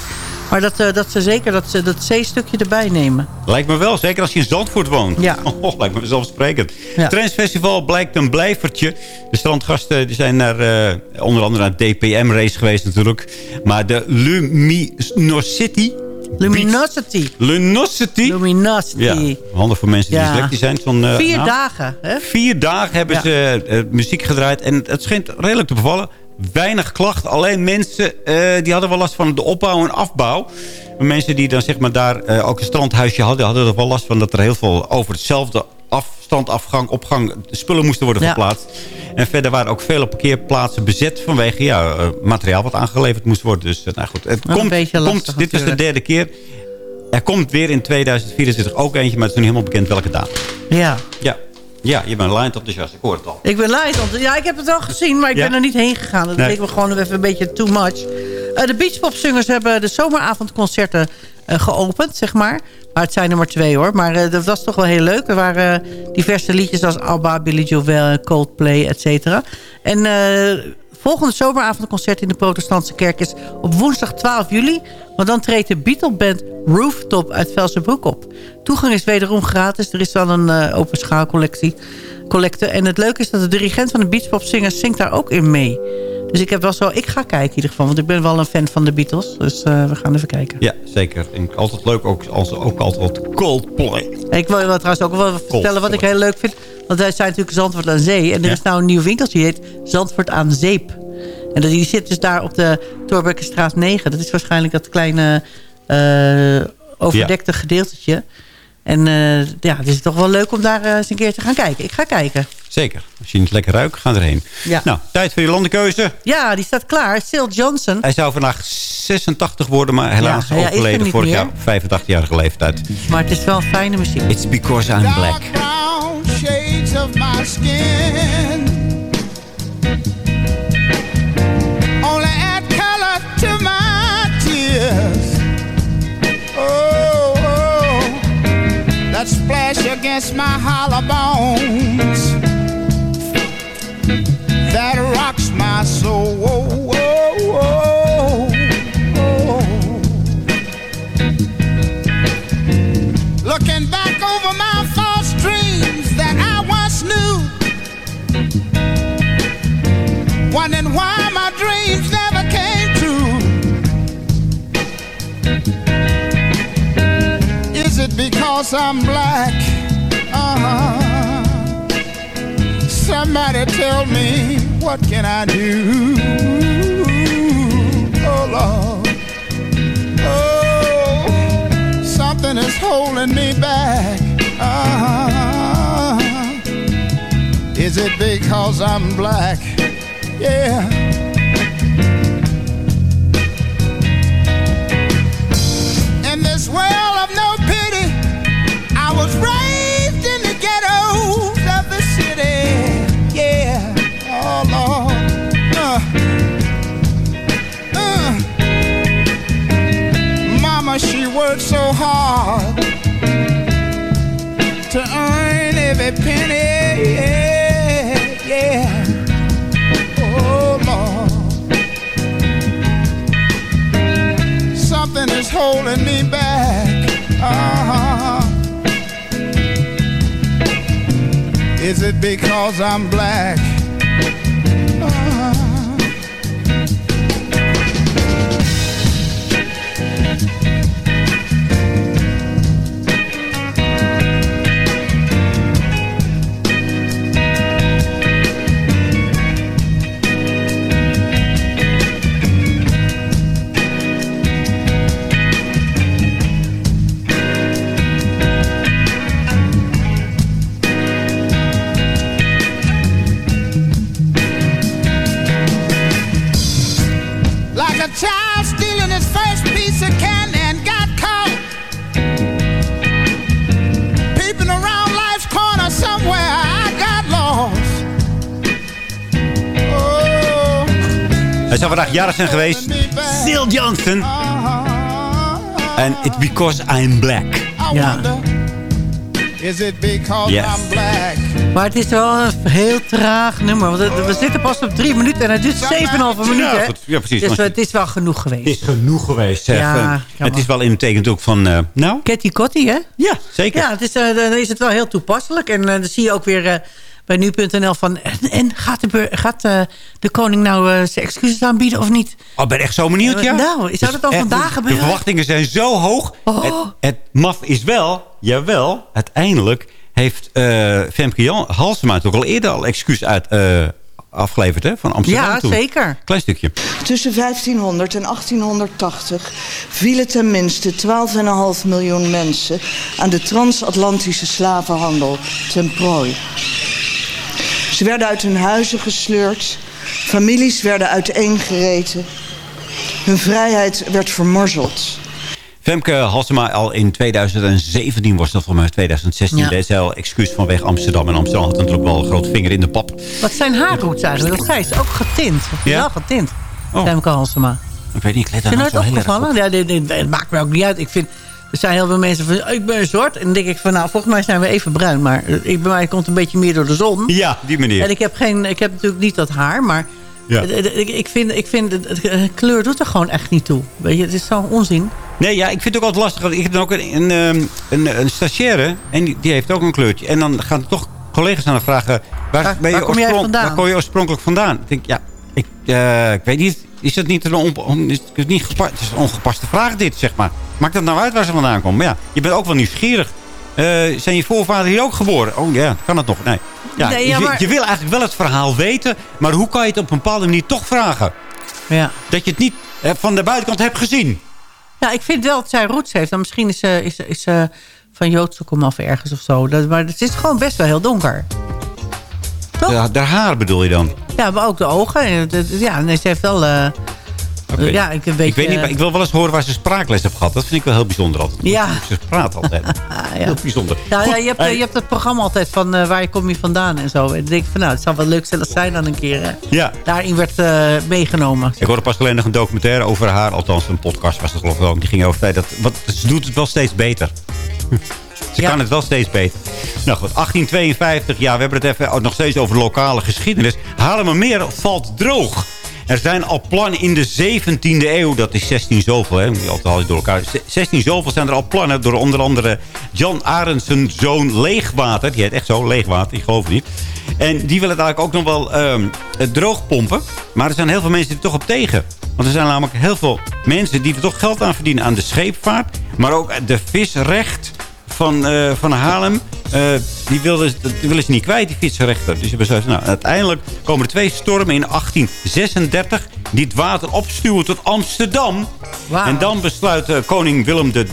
Maar dat, uh, dat ze zeker dat, ze dat C-stukje erbij nemen. Lijkt me wel, zeker als je in Zandvoort woont. Ja. Oh, lijkt me vanzelfsprekend. Ja. Trendsfestival blijkt een blijvertje. De strandgasten die zijn naar, uh, onder andere naar DPM-race geweest natuurlijk. Maar de Luminosity... Luminosity. Luminosity. Luminosity. Ja, handig voor mensen die ja. dyslectisch zijn. Uh, vier nou, dagen. Hè? Vier dagen hebben ja. ze uh, muziek gedraaid. En het schijnt redelijk te bevallen. Weinig klacht. Alleen mensen uh, die hadden wel last van de opbouw en afbouw. Mensen die dan zeg maar daar ook een strandhuisje hadden... hadden er wel last van dat er heel veel over hetzelfde afstand, afgang, opgang... spullen moesten worden verplaatst. En verder waren ook vele parkeerplaatsen bezet... vanwege ja, uh, materiaal wat aangeleverd moest worden. Dus nou goed, het komt, lastig, komt dit is de derde keer. Er komt weer in 2024 ook eentje, maar het is niet helemaal bekend welke datum. Ja. Ja. Ja, je bent de jas, ik hoor het al. Ik ben op de Ja, ik heb het wel gezien, maar ik ja? ben er niet heen gegaan. Dat nee. leek me gewoon even een beetje too much. Uh, de Beachpopzingers hebben de zomeravondconcerten uh, geopend, zeg maar. Maar het zijn er maar twee hoor. Maar uh, dat was toch wel heel leuk. Er waren diverse liedjes als ABBA, Billy Joel, Coldplay, et cetera. En volgende zomeravondconcert in de protestantse kerk is op woensdag 12 juli. Want dan treedt de Beatle-band Rooftop uit Velsenbroek op. Toegang is wederom gratis. Er is dan een uh, open schaalcollectie. Collecte. En het leuke is dat de dirigent van de Beachpopzingers zingt daar ook in mee. Dus ik heb wel zo... Ik ga kijken in ieder geval. Want ik ben wel een fan van de Beatles. Dus eh, we gaan even kijken. Ja, zeker. En altijd leuk ook, als, ook altijd wat Coldplay. En ik wil wel trouwens ook wel vertellen wat ik heel leuk vind. Want wij zijn natuurlijk Zandvoort aan Zee. En er Ja. is nou een nieuw winkeltje die heet Zandvoort aan Zeep. En dat- die zit dus daar op de Torbekkenstraat 9. Dat is waarschijnlijk dat kleine eh, overdekte gedeeltetje. En eh, ja, het is toch wel leuk om daar eh, eens een keer te gaan kijken. Ik ga kijken. Zeker. Als je het lekker ruikt, ga erheen. Ja. Nou, tijd voor je landenkeuze. Ja, die staat klaar. Sil Johnson. Hij zou vandaag 86 worden, maar helaas Ja, er overleden niet vorig meer. jaar. 85-jarige leeftijd. Maar het is wel fijne muziek. It's because I'm black. brown shades of my skin that splash against my hollow bones that rocks my soul. Oh, oh, oh. Looking back over my false dreams that I once knew. Wondering why my because I'm black? Uh-huh. Somebody tell me what can I do? Oh Lord. Oh, something is holding me back. Uh-huh. Is it because I'm black? Yeah. So hard to earn every penny. Yeah, yeah. Oh Lord. Something is holding me back. Uh-huh. Is it because I'm black? Hij zou vandaag jarig zijn geweest. Sil Johnson. En It's because I'm black. Ja. is it because Yes. I'm black? Maar het is wel een heel traag nummer. Want we zitten pas op drie minuten en het duurt 7,5 minuten. Ja, precies. Dus het is wel genoeg geweest. Het is genoeg geweest, zeg. Ja, Eh, het is wel in betekent ook van... eh, nou, Ketty Kotti, hè? Ja, zeker. Ja, het is, eh, dan is het wel heel toepasselijk. En dan zie je ook weer eh, bij nu.nl van... En, en gaat, de, gaat eh, de koning nou eh, zijn excuses aanbieden of niet? Oh, ben je echt zo benieuwd, ja? Nou, zou dat dan echt, vandaag De gebeuren? verwachtingen zijn zo hoog. Oh. Het, het maf is wel, jawel, uiteindelijk heeft eh Femke Jan Halsema toch al eerder al excuus uit, eh, afgeleverd, hè? Van Amsterdam Ja, zeker. Klein stukje. Tussen 1500 en 1880 vielen ten minste 12,5 miljoen mensen aan de transatlantische slavenhandel ten prooi. Ze werden uit hun huizen gesleurd, families werden uiteengereten, hun vrijheid werd vermorzeld. Femke Halsema al in 2017 was dat voor mij 2016. Ja. Deed zij al excuus vanwege Amsterdam. En Amsterdam had natuurlijk wel een groot vinger in de pap. Wat zijn haar roots eigenlijk? Dat zij is ook getint. Ja? Getint. Oh. Femke Halsema. Ik weet niet, ik let daar nou nooit opgevallen? Ja, dit, dit- het maakt me ook niet uit. Ik vind, er zijn heel veel mensen van, ik ben zwart. En dan denk ik van, nou, volgens mij zijn we even bruin. Maar eh, ik, bij mij komt het een beetje meer door de zon. Ja, die manier. En ik heb, geen, ik heb natuurlijk niet dat haar, maar... Ja. het- het- Ik, ik vind, ik vind kleur doet er gewoon echt niet toe. Weet je, het is zo'n onzin. Nee, ja, ik vind het ook altijd lastig. Ik heb dan ook een, een, ehm, een, een stagiaire. En die, die heeft ook een kleurtje. En dan gaan toch collega's aan haar vragen... Waar, ben je waar kom jij vandaan? Waar kom je oorspronkelijk vandaan? Ik denk, ja, Ik, eh, ik weet niet, is dat niet een, on, on- is het niet gepa- het is een ongepaste vraag dit, zeg maar. Maakt dat nou uit waar ze vandaan komen? Maar ja, je bent ook wel nieuwsgierig. Eh, zijn je voorvader hier ook geboren? Oh ja, kan dat nog? Nee. Ja, Nee, ja, je, maar- je wil eigenlijk wel het verhaal weten, maar hoe kan je het op een bepaalde manier toch vragen? Ja. Dat je het niet eh, van de buitenkant hebt gezien. Ja, ik vind wel dat zij roots heeft. Dan misschien is ze is, is, ze van Joodse komaf ergens of zo. Dat, maar het is gewoon best wel heel donker. De, de haar bedoel je dan? Ja, maar ook de ogen. Het- Ja, nee, ze heeft wel... eh, Ja, ik een beetje... Ik weet niet, maar ik wil wel eens horen waar ze spraakles heeft gehad. Dat vind ik wel heel bijzonder altijd. Ja. Ze praat altijd. ja. Heel bijzonder. Ja, ja, je, hebt, je hebt het programma altijd van eh, waar kom je vandaan en zo. En dan denk ik van nou, het zou wel leuk zijn als zij dan een keer eh, Ja. daarin werd eh, meegenomen. Ik hoorde pas geleden nog een documentaire over haar. Althans, een podcast was dat geloof ik wel. Die ging over het feit dat... Wat, ze doet het wel steeds beter. Ze kan het wel steeds beter. Nou goed, 1852. Ja, we hebben het even nog steeds over lokale geschiedenis. Haarlemmermeer valt droog. Er zijn al plannen in de 17e eeuw. Dat is 16 zoveel, hè. Die altijd door elkaar. 16 zoveel zijn er al plannen door onder andere Jan Arendsen zoon Leegwater. Die heet echt zo, Leegwater. Ik geloof het niet. En die willen het eigenlijk ook nog wel ehm, het droog pompen. Maar er zijn heel veel mensen die er toch op tegen. Want er zijn namelijk heel veel mensen die er toch geld aan verdienen aan de scheepvaart. Maar ook de visrecht van, eh, van Haarlem. eh, die, wilden, ze- willen ze niet kwijt, die visrechter. Dus ze besluiten, nou, uiteindelijk komen er twee stormen in 1836... die het water opstuwen tot Amsterdam. En dan besluit eh, koning Willem de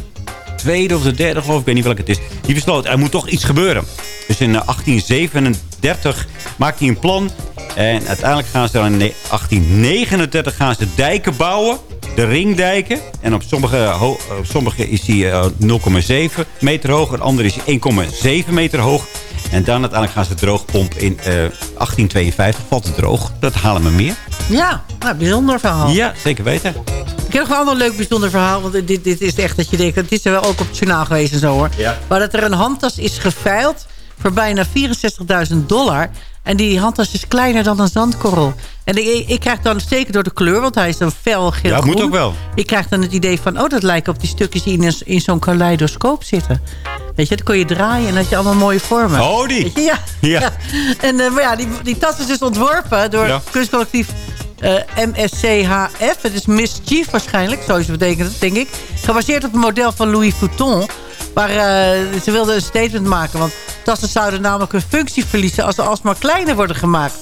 tweede of de derde, geloof ik, ik weet niet welke het is. Die besloot, er moet toch iets gebeuren. Dus in eh, 1837 maakt hij een plan. En uiteindelijk gaan ze dan in ne- 1839 gaan ze dijken bouwen. De ringdijken. En op sommige, op sommige is die eh, 0,7 meter hoog. En andere is die 1,7 meter hoog. En dan uiteindelijk gaan ze droogpompen in eh, 1852. Valt het droog. Dat halen we meer. Ja, nou, bijzonder verhaal. Ja, zeker weten. Ik heb nog wel een ander leuk bijzonder verhaal. Want dit, dit is echt dat je denkt... Het is er wel ook op het journaal geweest en zo hoor. Ja. Maar dat er een handtas is geveild voor bijna 64.000 dollar. En die handtas is kleiner dan een zandkorrel. En ik, ik krijg dan steken door de kleur, want hij is een fel geel Ja, moet ook wel. Ik krijg dan het idee van, oh, dat lijkt op die stukjes die in, in zo'n kaleidoscoop zitten. Weet je, dan kon je draaien en had je allemaal mooie vormen. Oh, die. Ja. Ja. En eh, maar ja, die, die tas is dus ontworpen door Ja. kunstcollectief eh, MSCHF. Het is Mischief waarschijnlijk, zo is het betekent het, denk ik. Gebaseerd op een model van Louis Vuitton. Maar eh, ze wilden een statement maken, want tassen zouden namelijk hun functie verliezen als ze alsmaar kleiner worden gemaakt.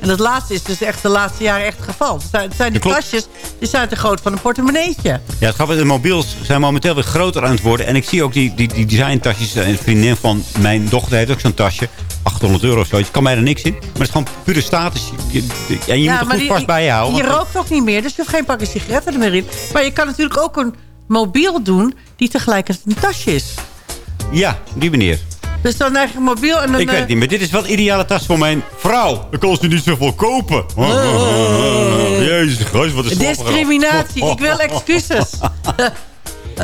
En dat laatste is dus echt de laatste jaren echt het geval. Het zijn, het zijn die tasjes, die zijn te groot van een portemonneetje. Ja, het grappige is, de mobiels zijn momenteel weer groter aan het worden. En ik zie ook die, die, die designtasjes. Een vriendin van mijn dochter heeft ook zo'n tasje. 800 euro of zo. Je kan bijna niks in. Maar het is gewoon pure status. Je- je- En je moet er goed die- vast bij je houden. Je rookt ook niet meer, dus je hoeft geen pakje sigaretten er meer in. Maar je kan natuurlijk ook een mobiel doen die tegelijkertijd een tasje is. Ja, die manier. Dus dan eigenlijk een mobiel en dan... ik weet het niet, maar dit is wel de ideale tas voor mijn vrouw. Dan kon ze niet zoveel kopen. Jezus, Christus, wat een slappe grap. Discriminatie, ik wil excuses.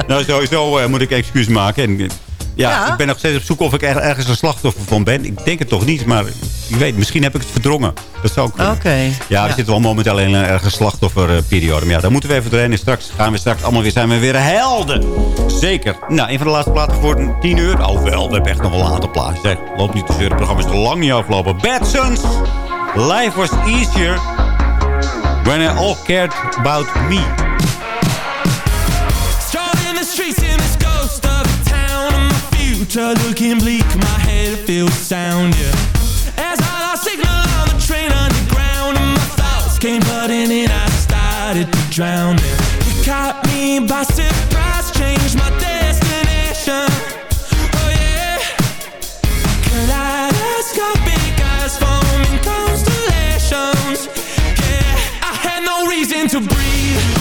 Nou, sowieso eh, moet ik excuus maken. En, eh, ja, Ja. ik ben nog steeds op zoek of ik er ergens een slachtoffer van ben. Ik denk het toch niet, maar ik weet, misschien heb ik het verdrongen. Dat zou kunnen. Oké. Ja, we Ja. zitten wel momenteel in een ergens slachtofferperiode. Maar ja, daar moeten we even doorheen. En straks gaan we straks allemaal weer, zijn we weer helden. Zeker. Nou, een van de laatste platen voor 10 uur. Oh wel, we hebben echt nog wel een aantal plaatjes. Zeg, loop niet te zeuren. Het programma is nog lang niet afgelopen. Bad Sons. Life was easier when I all cared about me. Strong in the streets in this future looking bleak, my head feels sound, yeah. As I lost signal on the train underground And my thoughts came flooding in, I started to drown yeah. You caught me by surprise, changed my destination. Oh yeah. Kaleidoscopic eyes forming constellations. Yeah, I had no reason to breathe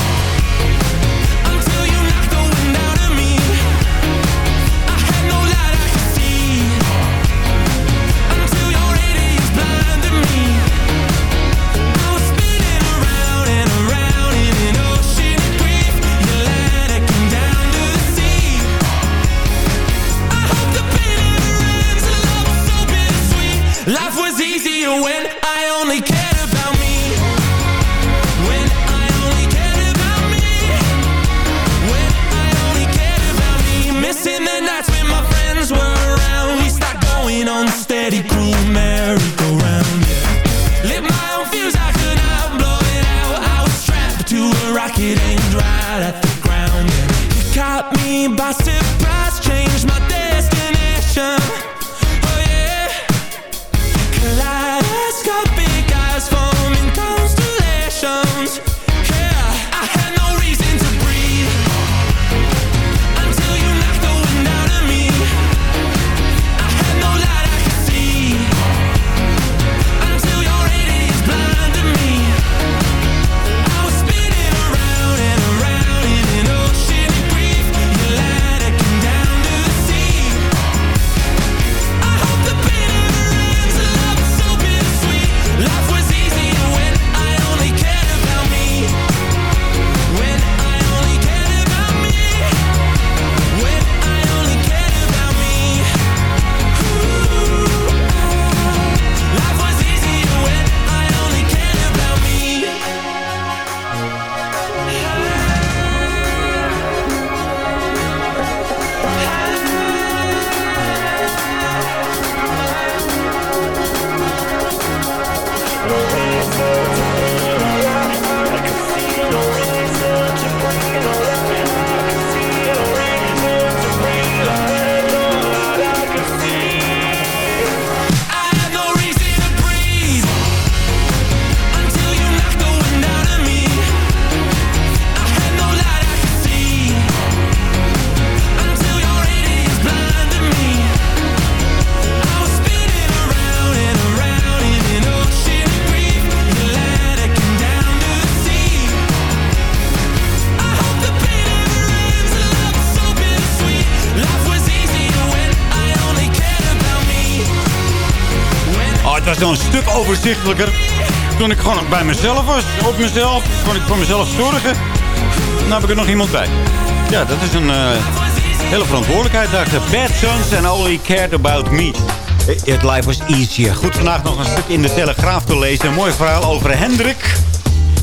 overzichtelijker. Toen ik gewoon bij mezelf was. Op mezelf. Kon ik voor mezelf zorgen. Dan heb ik er nog iemand bij. Ja, dat is een eh, hele verantwoordelijkheid. Daar de Bad Sons and Only Cared About Me. It life was easier. Goed, vandaag nog een stuk in de Telegraaf te lezen. Een mooi verhaal over Hendrik.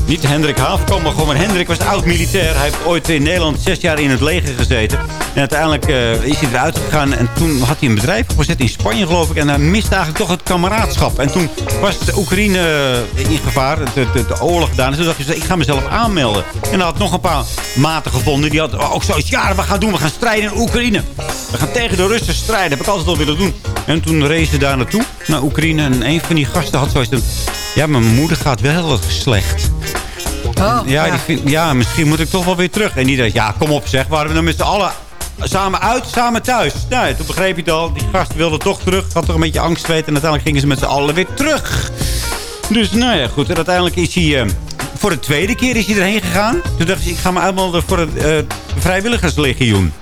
Niet Hendrik Haafkom, maar gewoon Hendrik was oud-militair. Hij heeft ooit in Nederland zes jaar in het leger gezeten. En uiteindelijk eh, is hij eruit gegaan. En toen had hij een bedrijf opgezet in Spanje, geloof ik. En hij miste eigenlijk toch het kameraadschap. En toen was de Oekraïne eh, in gevaar. De, de, oorlog gedaan. En toen dacht hij, ik ga mezelf aanmelden. En hij had nog een paar maten gevonden. Die hadden ook zoiets, ja, we gaan doen. We gaan strijden in Oekraïne. We gaan tegen de Russen strijden. Heb ik altijd al willen doen. En toen rezen ze daar naartoe, naar Oekraïne. En een van die gasten had zoiets. Ja, mijn moeder gaat wel slecht. Oh, ja, Die vind, ja, misschien moet ik toch wel weer terug. En die dacht, ja, kom op zeg. Waren we dan met z'n allen samen uit, samen thuis? Nou, toen begreep je het al. Die gast wilde toch terug. Had toch een beetje angstweet. En uiteindelijk gingen ze met z'n allen weer terug. Dus nou ja, goed. En uiteindelijk is hij... eh, voor de tweede keer is hij erheen gegaan. Toen dacht hij, ik ga me uitmelden voor het eh, vrijwilligerslegioen.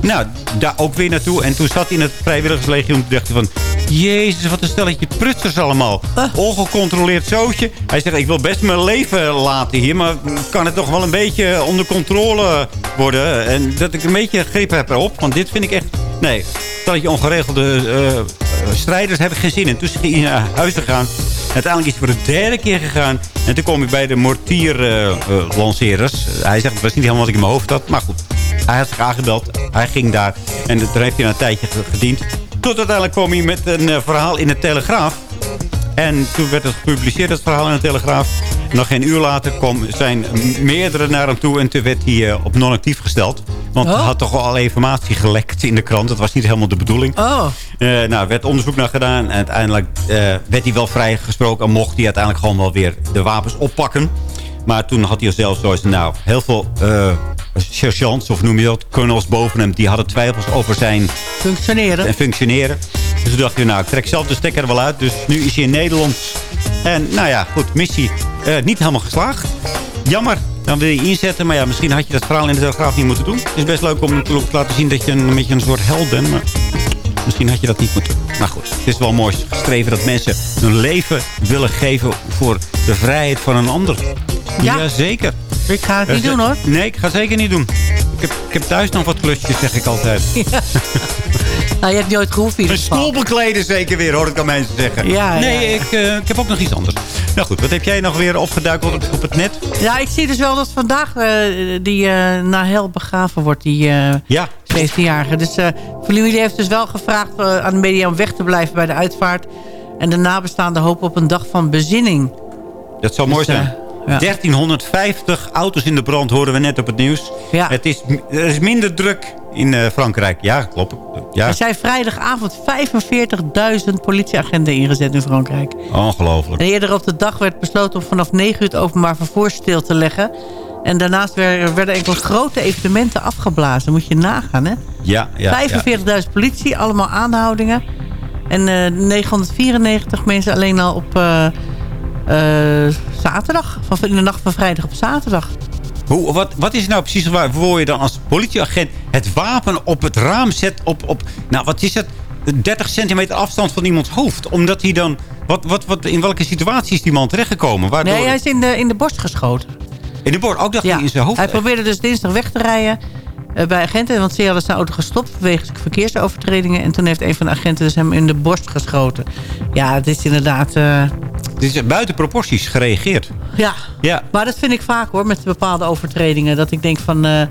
Nou, daar ook weer naartoe. En toen zat hij in het vrijwilligerslegioen. Toen dacht hij van... Jezus, wat een stelletje prutsers allemaal. Ongecontroleerd zootje. Hij zegt, ik wil best mijn leven laten hier. Maar kan het toch wel een beetje onder controle worden? En dat ik een beetje grip heb erop. Want dit vind ik echt... Nee, stelletje ongeregelde eh, strijders heb ik geen zin in. Toen is hij naar huis gegaan. Uiteindelijk is hij voor de derde keer gegaan. En toen kom ik bij de mortierlancerers. hij zegt, het was niet helemaal wat ik in mijn hoofd had. Maar goed, hij had zich aangebeld. Hij ging daar. En daar heeft hij een tijdje gediend. Tot uiteindelijk kwam hij met een eh, verhaal in de Telegraaf. En toen werd het gepubliceerd, het verhaal in de Telegraaf. Nog geen uur later kwam zijn meerdere naar hem toe. En toen werd hij eh, op non-actief gesteld. Want hij had toch al informatie gelekt in de krant. Dat was niet helemaal de bedoeling. Oh. Eh, nou, er werd onderzoek naar gedaan. En uiteindelijk werd hij wel vrijgesproken. En mocht hij uiteindelijk gewoon wel weer de wapens oppakken. Maar toen had hij zelfs zoals... Nou, heel veel eh sergeants, of noem je dat, colonels boven hem... die hadden twijfels over zijn... Functioneren. En functioneren. Dus toen dacht hij, nou, ik trek zelf de stekker er wel uit. Dus nu is hij in Nederland. En nou ja, goed, missie eh, niet helemaal geslaagd. Jammer. Dan wil je inzetten. Maar ja, misschien had je dat verhaal in de Telegraaf niet moeten doen. Het is best leuk om natuurlijk te laten zien dat je een, een beetje een soort held bent. Maar misschien had je dat niet moeten doen. Maar goed, het is wel mooi geschreven dat mensen hun leven willen geven voor de vrijheid van een ander. Ja. Jazeker. Ik ga het niet doen hoor. Nee, ik ga het zeker niet doen. Ik heb, ik heb thuis nog wat klusjes, zeg ik altijd. Nou, je hebt nooit gehoeven in Een stoel bekleden zeker weer, hoor ik aan mensen zeggen. Ja, nee. Ik, eh, ik heb ook nog iets anders. Nou goed, wat heb jij nog weer opgeduikeld op, op het net? Ja, ik zie dus wel dat vandaag eh, die eh naar hel begraven wordt, die Ja. 17-jarige. Dus eh familie heeft dus wel gevraagd aan de media om weg te blijven bij de uitvaart. En de nabestaanden hopen op een dag van bezinning. Dat zou mooi Dus, zijn. Ja. 1350 auto's in de brand horen we net op het nieuws. Ja. Het is, er is minder druk in eh, Frankrijk. Ja, klopt. Ja, Er zijn vrijdagavond 45.000 politieagenten ingezet in Frankrijk. ongelooflijk. En eerder op de dag werd besloten om vanaf 9 uur het openbaar vervoer stil te leggen. En daarnaast werden, enkele grote evenementen afgeblazen. Moet je nagaan, hè? Ja, ja, ja. 45.000 politie, allemaal aanhoudingen. En eh, 994 mensen alleen al op eh, eh, zaterdag. Van, in de nacht van vrijdag op zaterdag. Hoe, wat, wat is nou precies waarvoor je dan als politieagent het wapen op het raam zet op, op nou wat is het, 30 centimeter afstand van iemands hoofd? Omdat hij dan, wat, wat, wat, in welke situatie is die man terechtgekomen? Waardoor, Nee, hij is in de, in de borst geschoten. In de bord, ook dacht hij in zijn hoofd. Hij probeerde dus dinsdag weg te rijden eh, bij agenten. Want ze hadden zijn auto gestopt vanwege verkeersovertredingen. En toen heeft een van de agenten dus hem in de borst geschoten. Ja, het is inderdaad... eh, Dit is buiten proporties gereageerd. ja. Ja. maar dat vind ik vaak hoor, met bepaalde overtredingen. Dat ik denk van, eh,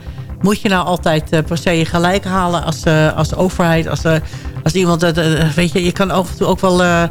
moet je nou altijd eh, per se je gelijk halen als, eh, als overheid? Als, eh, als iemand, eh, eh, weet je, je kan af en toe ook wel eh,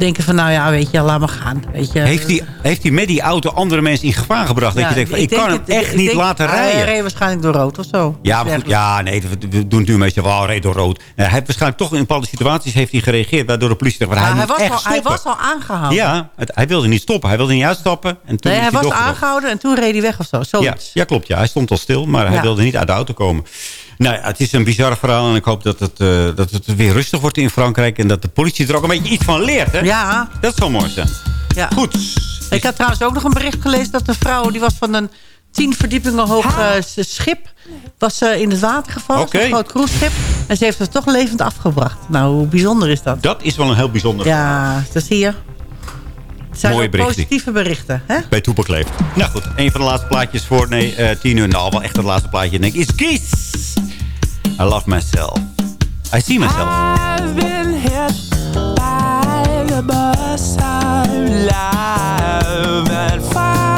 denken van, nou ja, weet je, laat maar gaan. Weet je. Heeft hij, heeft hij met die auto andere mensen in gevaar gebracht? Dat je denkt, van, ik, kan hem het- echt ik niet laten Hij rijden. reed waarschijnlijk door rood of zo. Ja, maar goed, ja, nee, we, doen nu meestal wel, reed door rood. Nee, hij heeft waarschijnlijk toch in bepaalde situaties heeft hij gereageerd... waardoor de politie dacht, hij, hij, was echt al, hij was al aangehouden. Ja, het- hij wilde niet stoppen. Hij wilde niet uitstappen. En toen nee, hij was aangehouden en toen reed hij weg of zo. Ja, Zoiets. ja, klopt. Ja. Hij stond al stil, maar hij wilde niet uit de auto komen. Nou ja, het is een bizar verhaal en ik hoop dat het, eh, dat het weer rustig wordt in Frankrijk... en dat de politie er ook een beetje iets van leert. Hè? Ja. Dat zou mooi zijn. Ja. Goed. Ik had trouwens ook nog een bericht gelezen dat een vrouw... die was van een tien verdiepingen hoog eh, schip... was eh, in het water gevallen, Oké. zo'n groot cruiseschip. En ze heeft het toch levend afgebracht. Nou, hoe bijzonder is dat? Dat is wel een heel bijzonder Ja, dat zie je. Het zijn Mooie berichten. positieve berichten, hè? bij Toepak leeft. Nou goed, een van de laatste plaatjes voor nee, eh, tien uur. Nou, wel echt het laatste plaatje, denk ik, is Kies. I love myself. I see myself. I've been hit by the bus of life and falling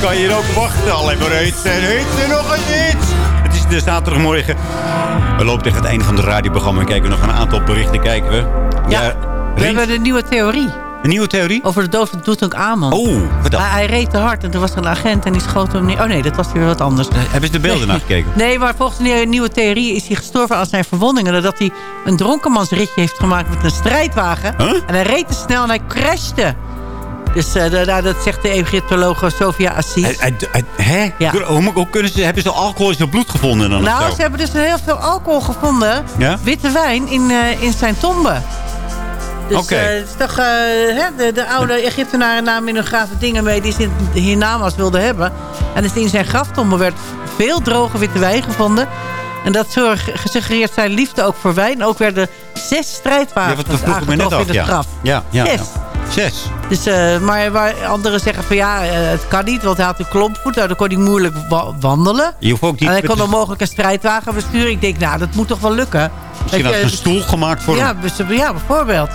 kan je hier ook wachten. Alleen maar iets en nog eens iets. Het is de zaterdagmorgen. We lopen tegen het einde van het radioprogramma en kijken nog een aantal berichten. Kijken we. Ja, We hebben de nieuwe theorie. Een nieuwe theorie? Over de dood van Tutankhamon. Oh, dan? Hij, hij reed te hard en er was een agent en die schoot hem neer. Oh nee, dat was weer wat anders. Hebben ze de beelden Nee. naar gekeken? Nee, maar volgens een nieuwe theorie is hij gestorven aan zijn verwondingen. Doordat hij een dronkenmansritje heeft gemaakt met een strijdwagen. Huh? En hij reed te snel en hij crashte. Dus eh, da- da- dat zegt de Egyptologe Sofia Assis. Hè? Ja. Hoe, kunnen ze, hebben ze alcohol in zijn bloed gevonden dan? Nou, ze hebben dus heel veel alcohol gevonden. Ja? Witte wijn in, eh, in zijn tombe. Dus Oké. eh, het is toch, eh, hè, de, de oude Egyptenaren namen in hun graven dingen mee die ze hiernamaals wilden hebben. En dus in zijn graftombe werd veel droge witte wijn gevonden. En dat zorg- gesuggereerd zijn liefde ook voor wijn. Ook werden zes Ja, strijdwagens net aangetroffen in het Ja. graf. Ja, ja, Zes. ja. Dus, eh, maar waar anderen zeggen van ja, eh, het kan niet, want hij had een klompvoet. Nou, dan kon hij moeilijk wa- wandelen. Je hoeft ook niet En hij kon de- onmogelijk een strijdwagen besturen. Ik denk, nou, dat moet toch wel lukken. Misschien had je- een stoel gemaakt voor ja, hem. dus- ja, bijvoorbeeld.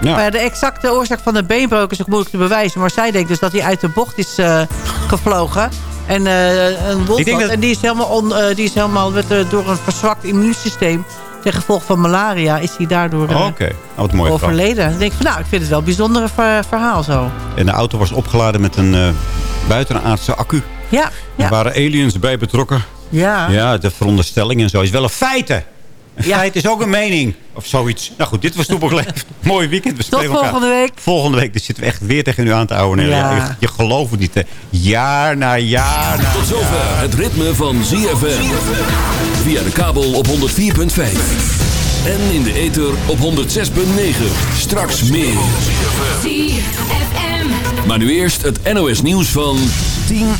Ja. Maar de exacte oorzaak van de beenbreuk is ook moeilijk te bewijzen. Maar zij denkt dus dat hij uit de bocht is eh, gevlogen. En een wolf dat- En die is helemaal, on, die is helemaal met, door een verzwakt immuunsysteem... ten gevolge van malaria is hij daardoor eh, Oh, oh, wat mooi. verhaal. overleden. Dan denk ik van, nou, ik vind het wel een bijzonder ver- verhaal zo. En de auto was opgeladen met een eh, buitenaardse accu. Ja, Er waren aliens bij betrokken. ja. Ja, de veronderstelling en zo is wel een feiten. Een Ja. feit is ook een mening. Of zoiets. Nou goed, dit was Toepak Leef. Mooi weekend. We Tot elkaar. volgende week. Volgende week. Dus zitten we echt weer tegen u aan te houden. Ja. Je, je gelooft het niet. Hè. Jaar na jaar na Tot zover het ritme van ZFM. Via de kabel op 104.5. En in de ether op 106.9. Straks meer. Maar nu eerst het NOS nieuws van 10 uur.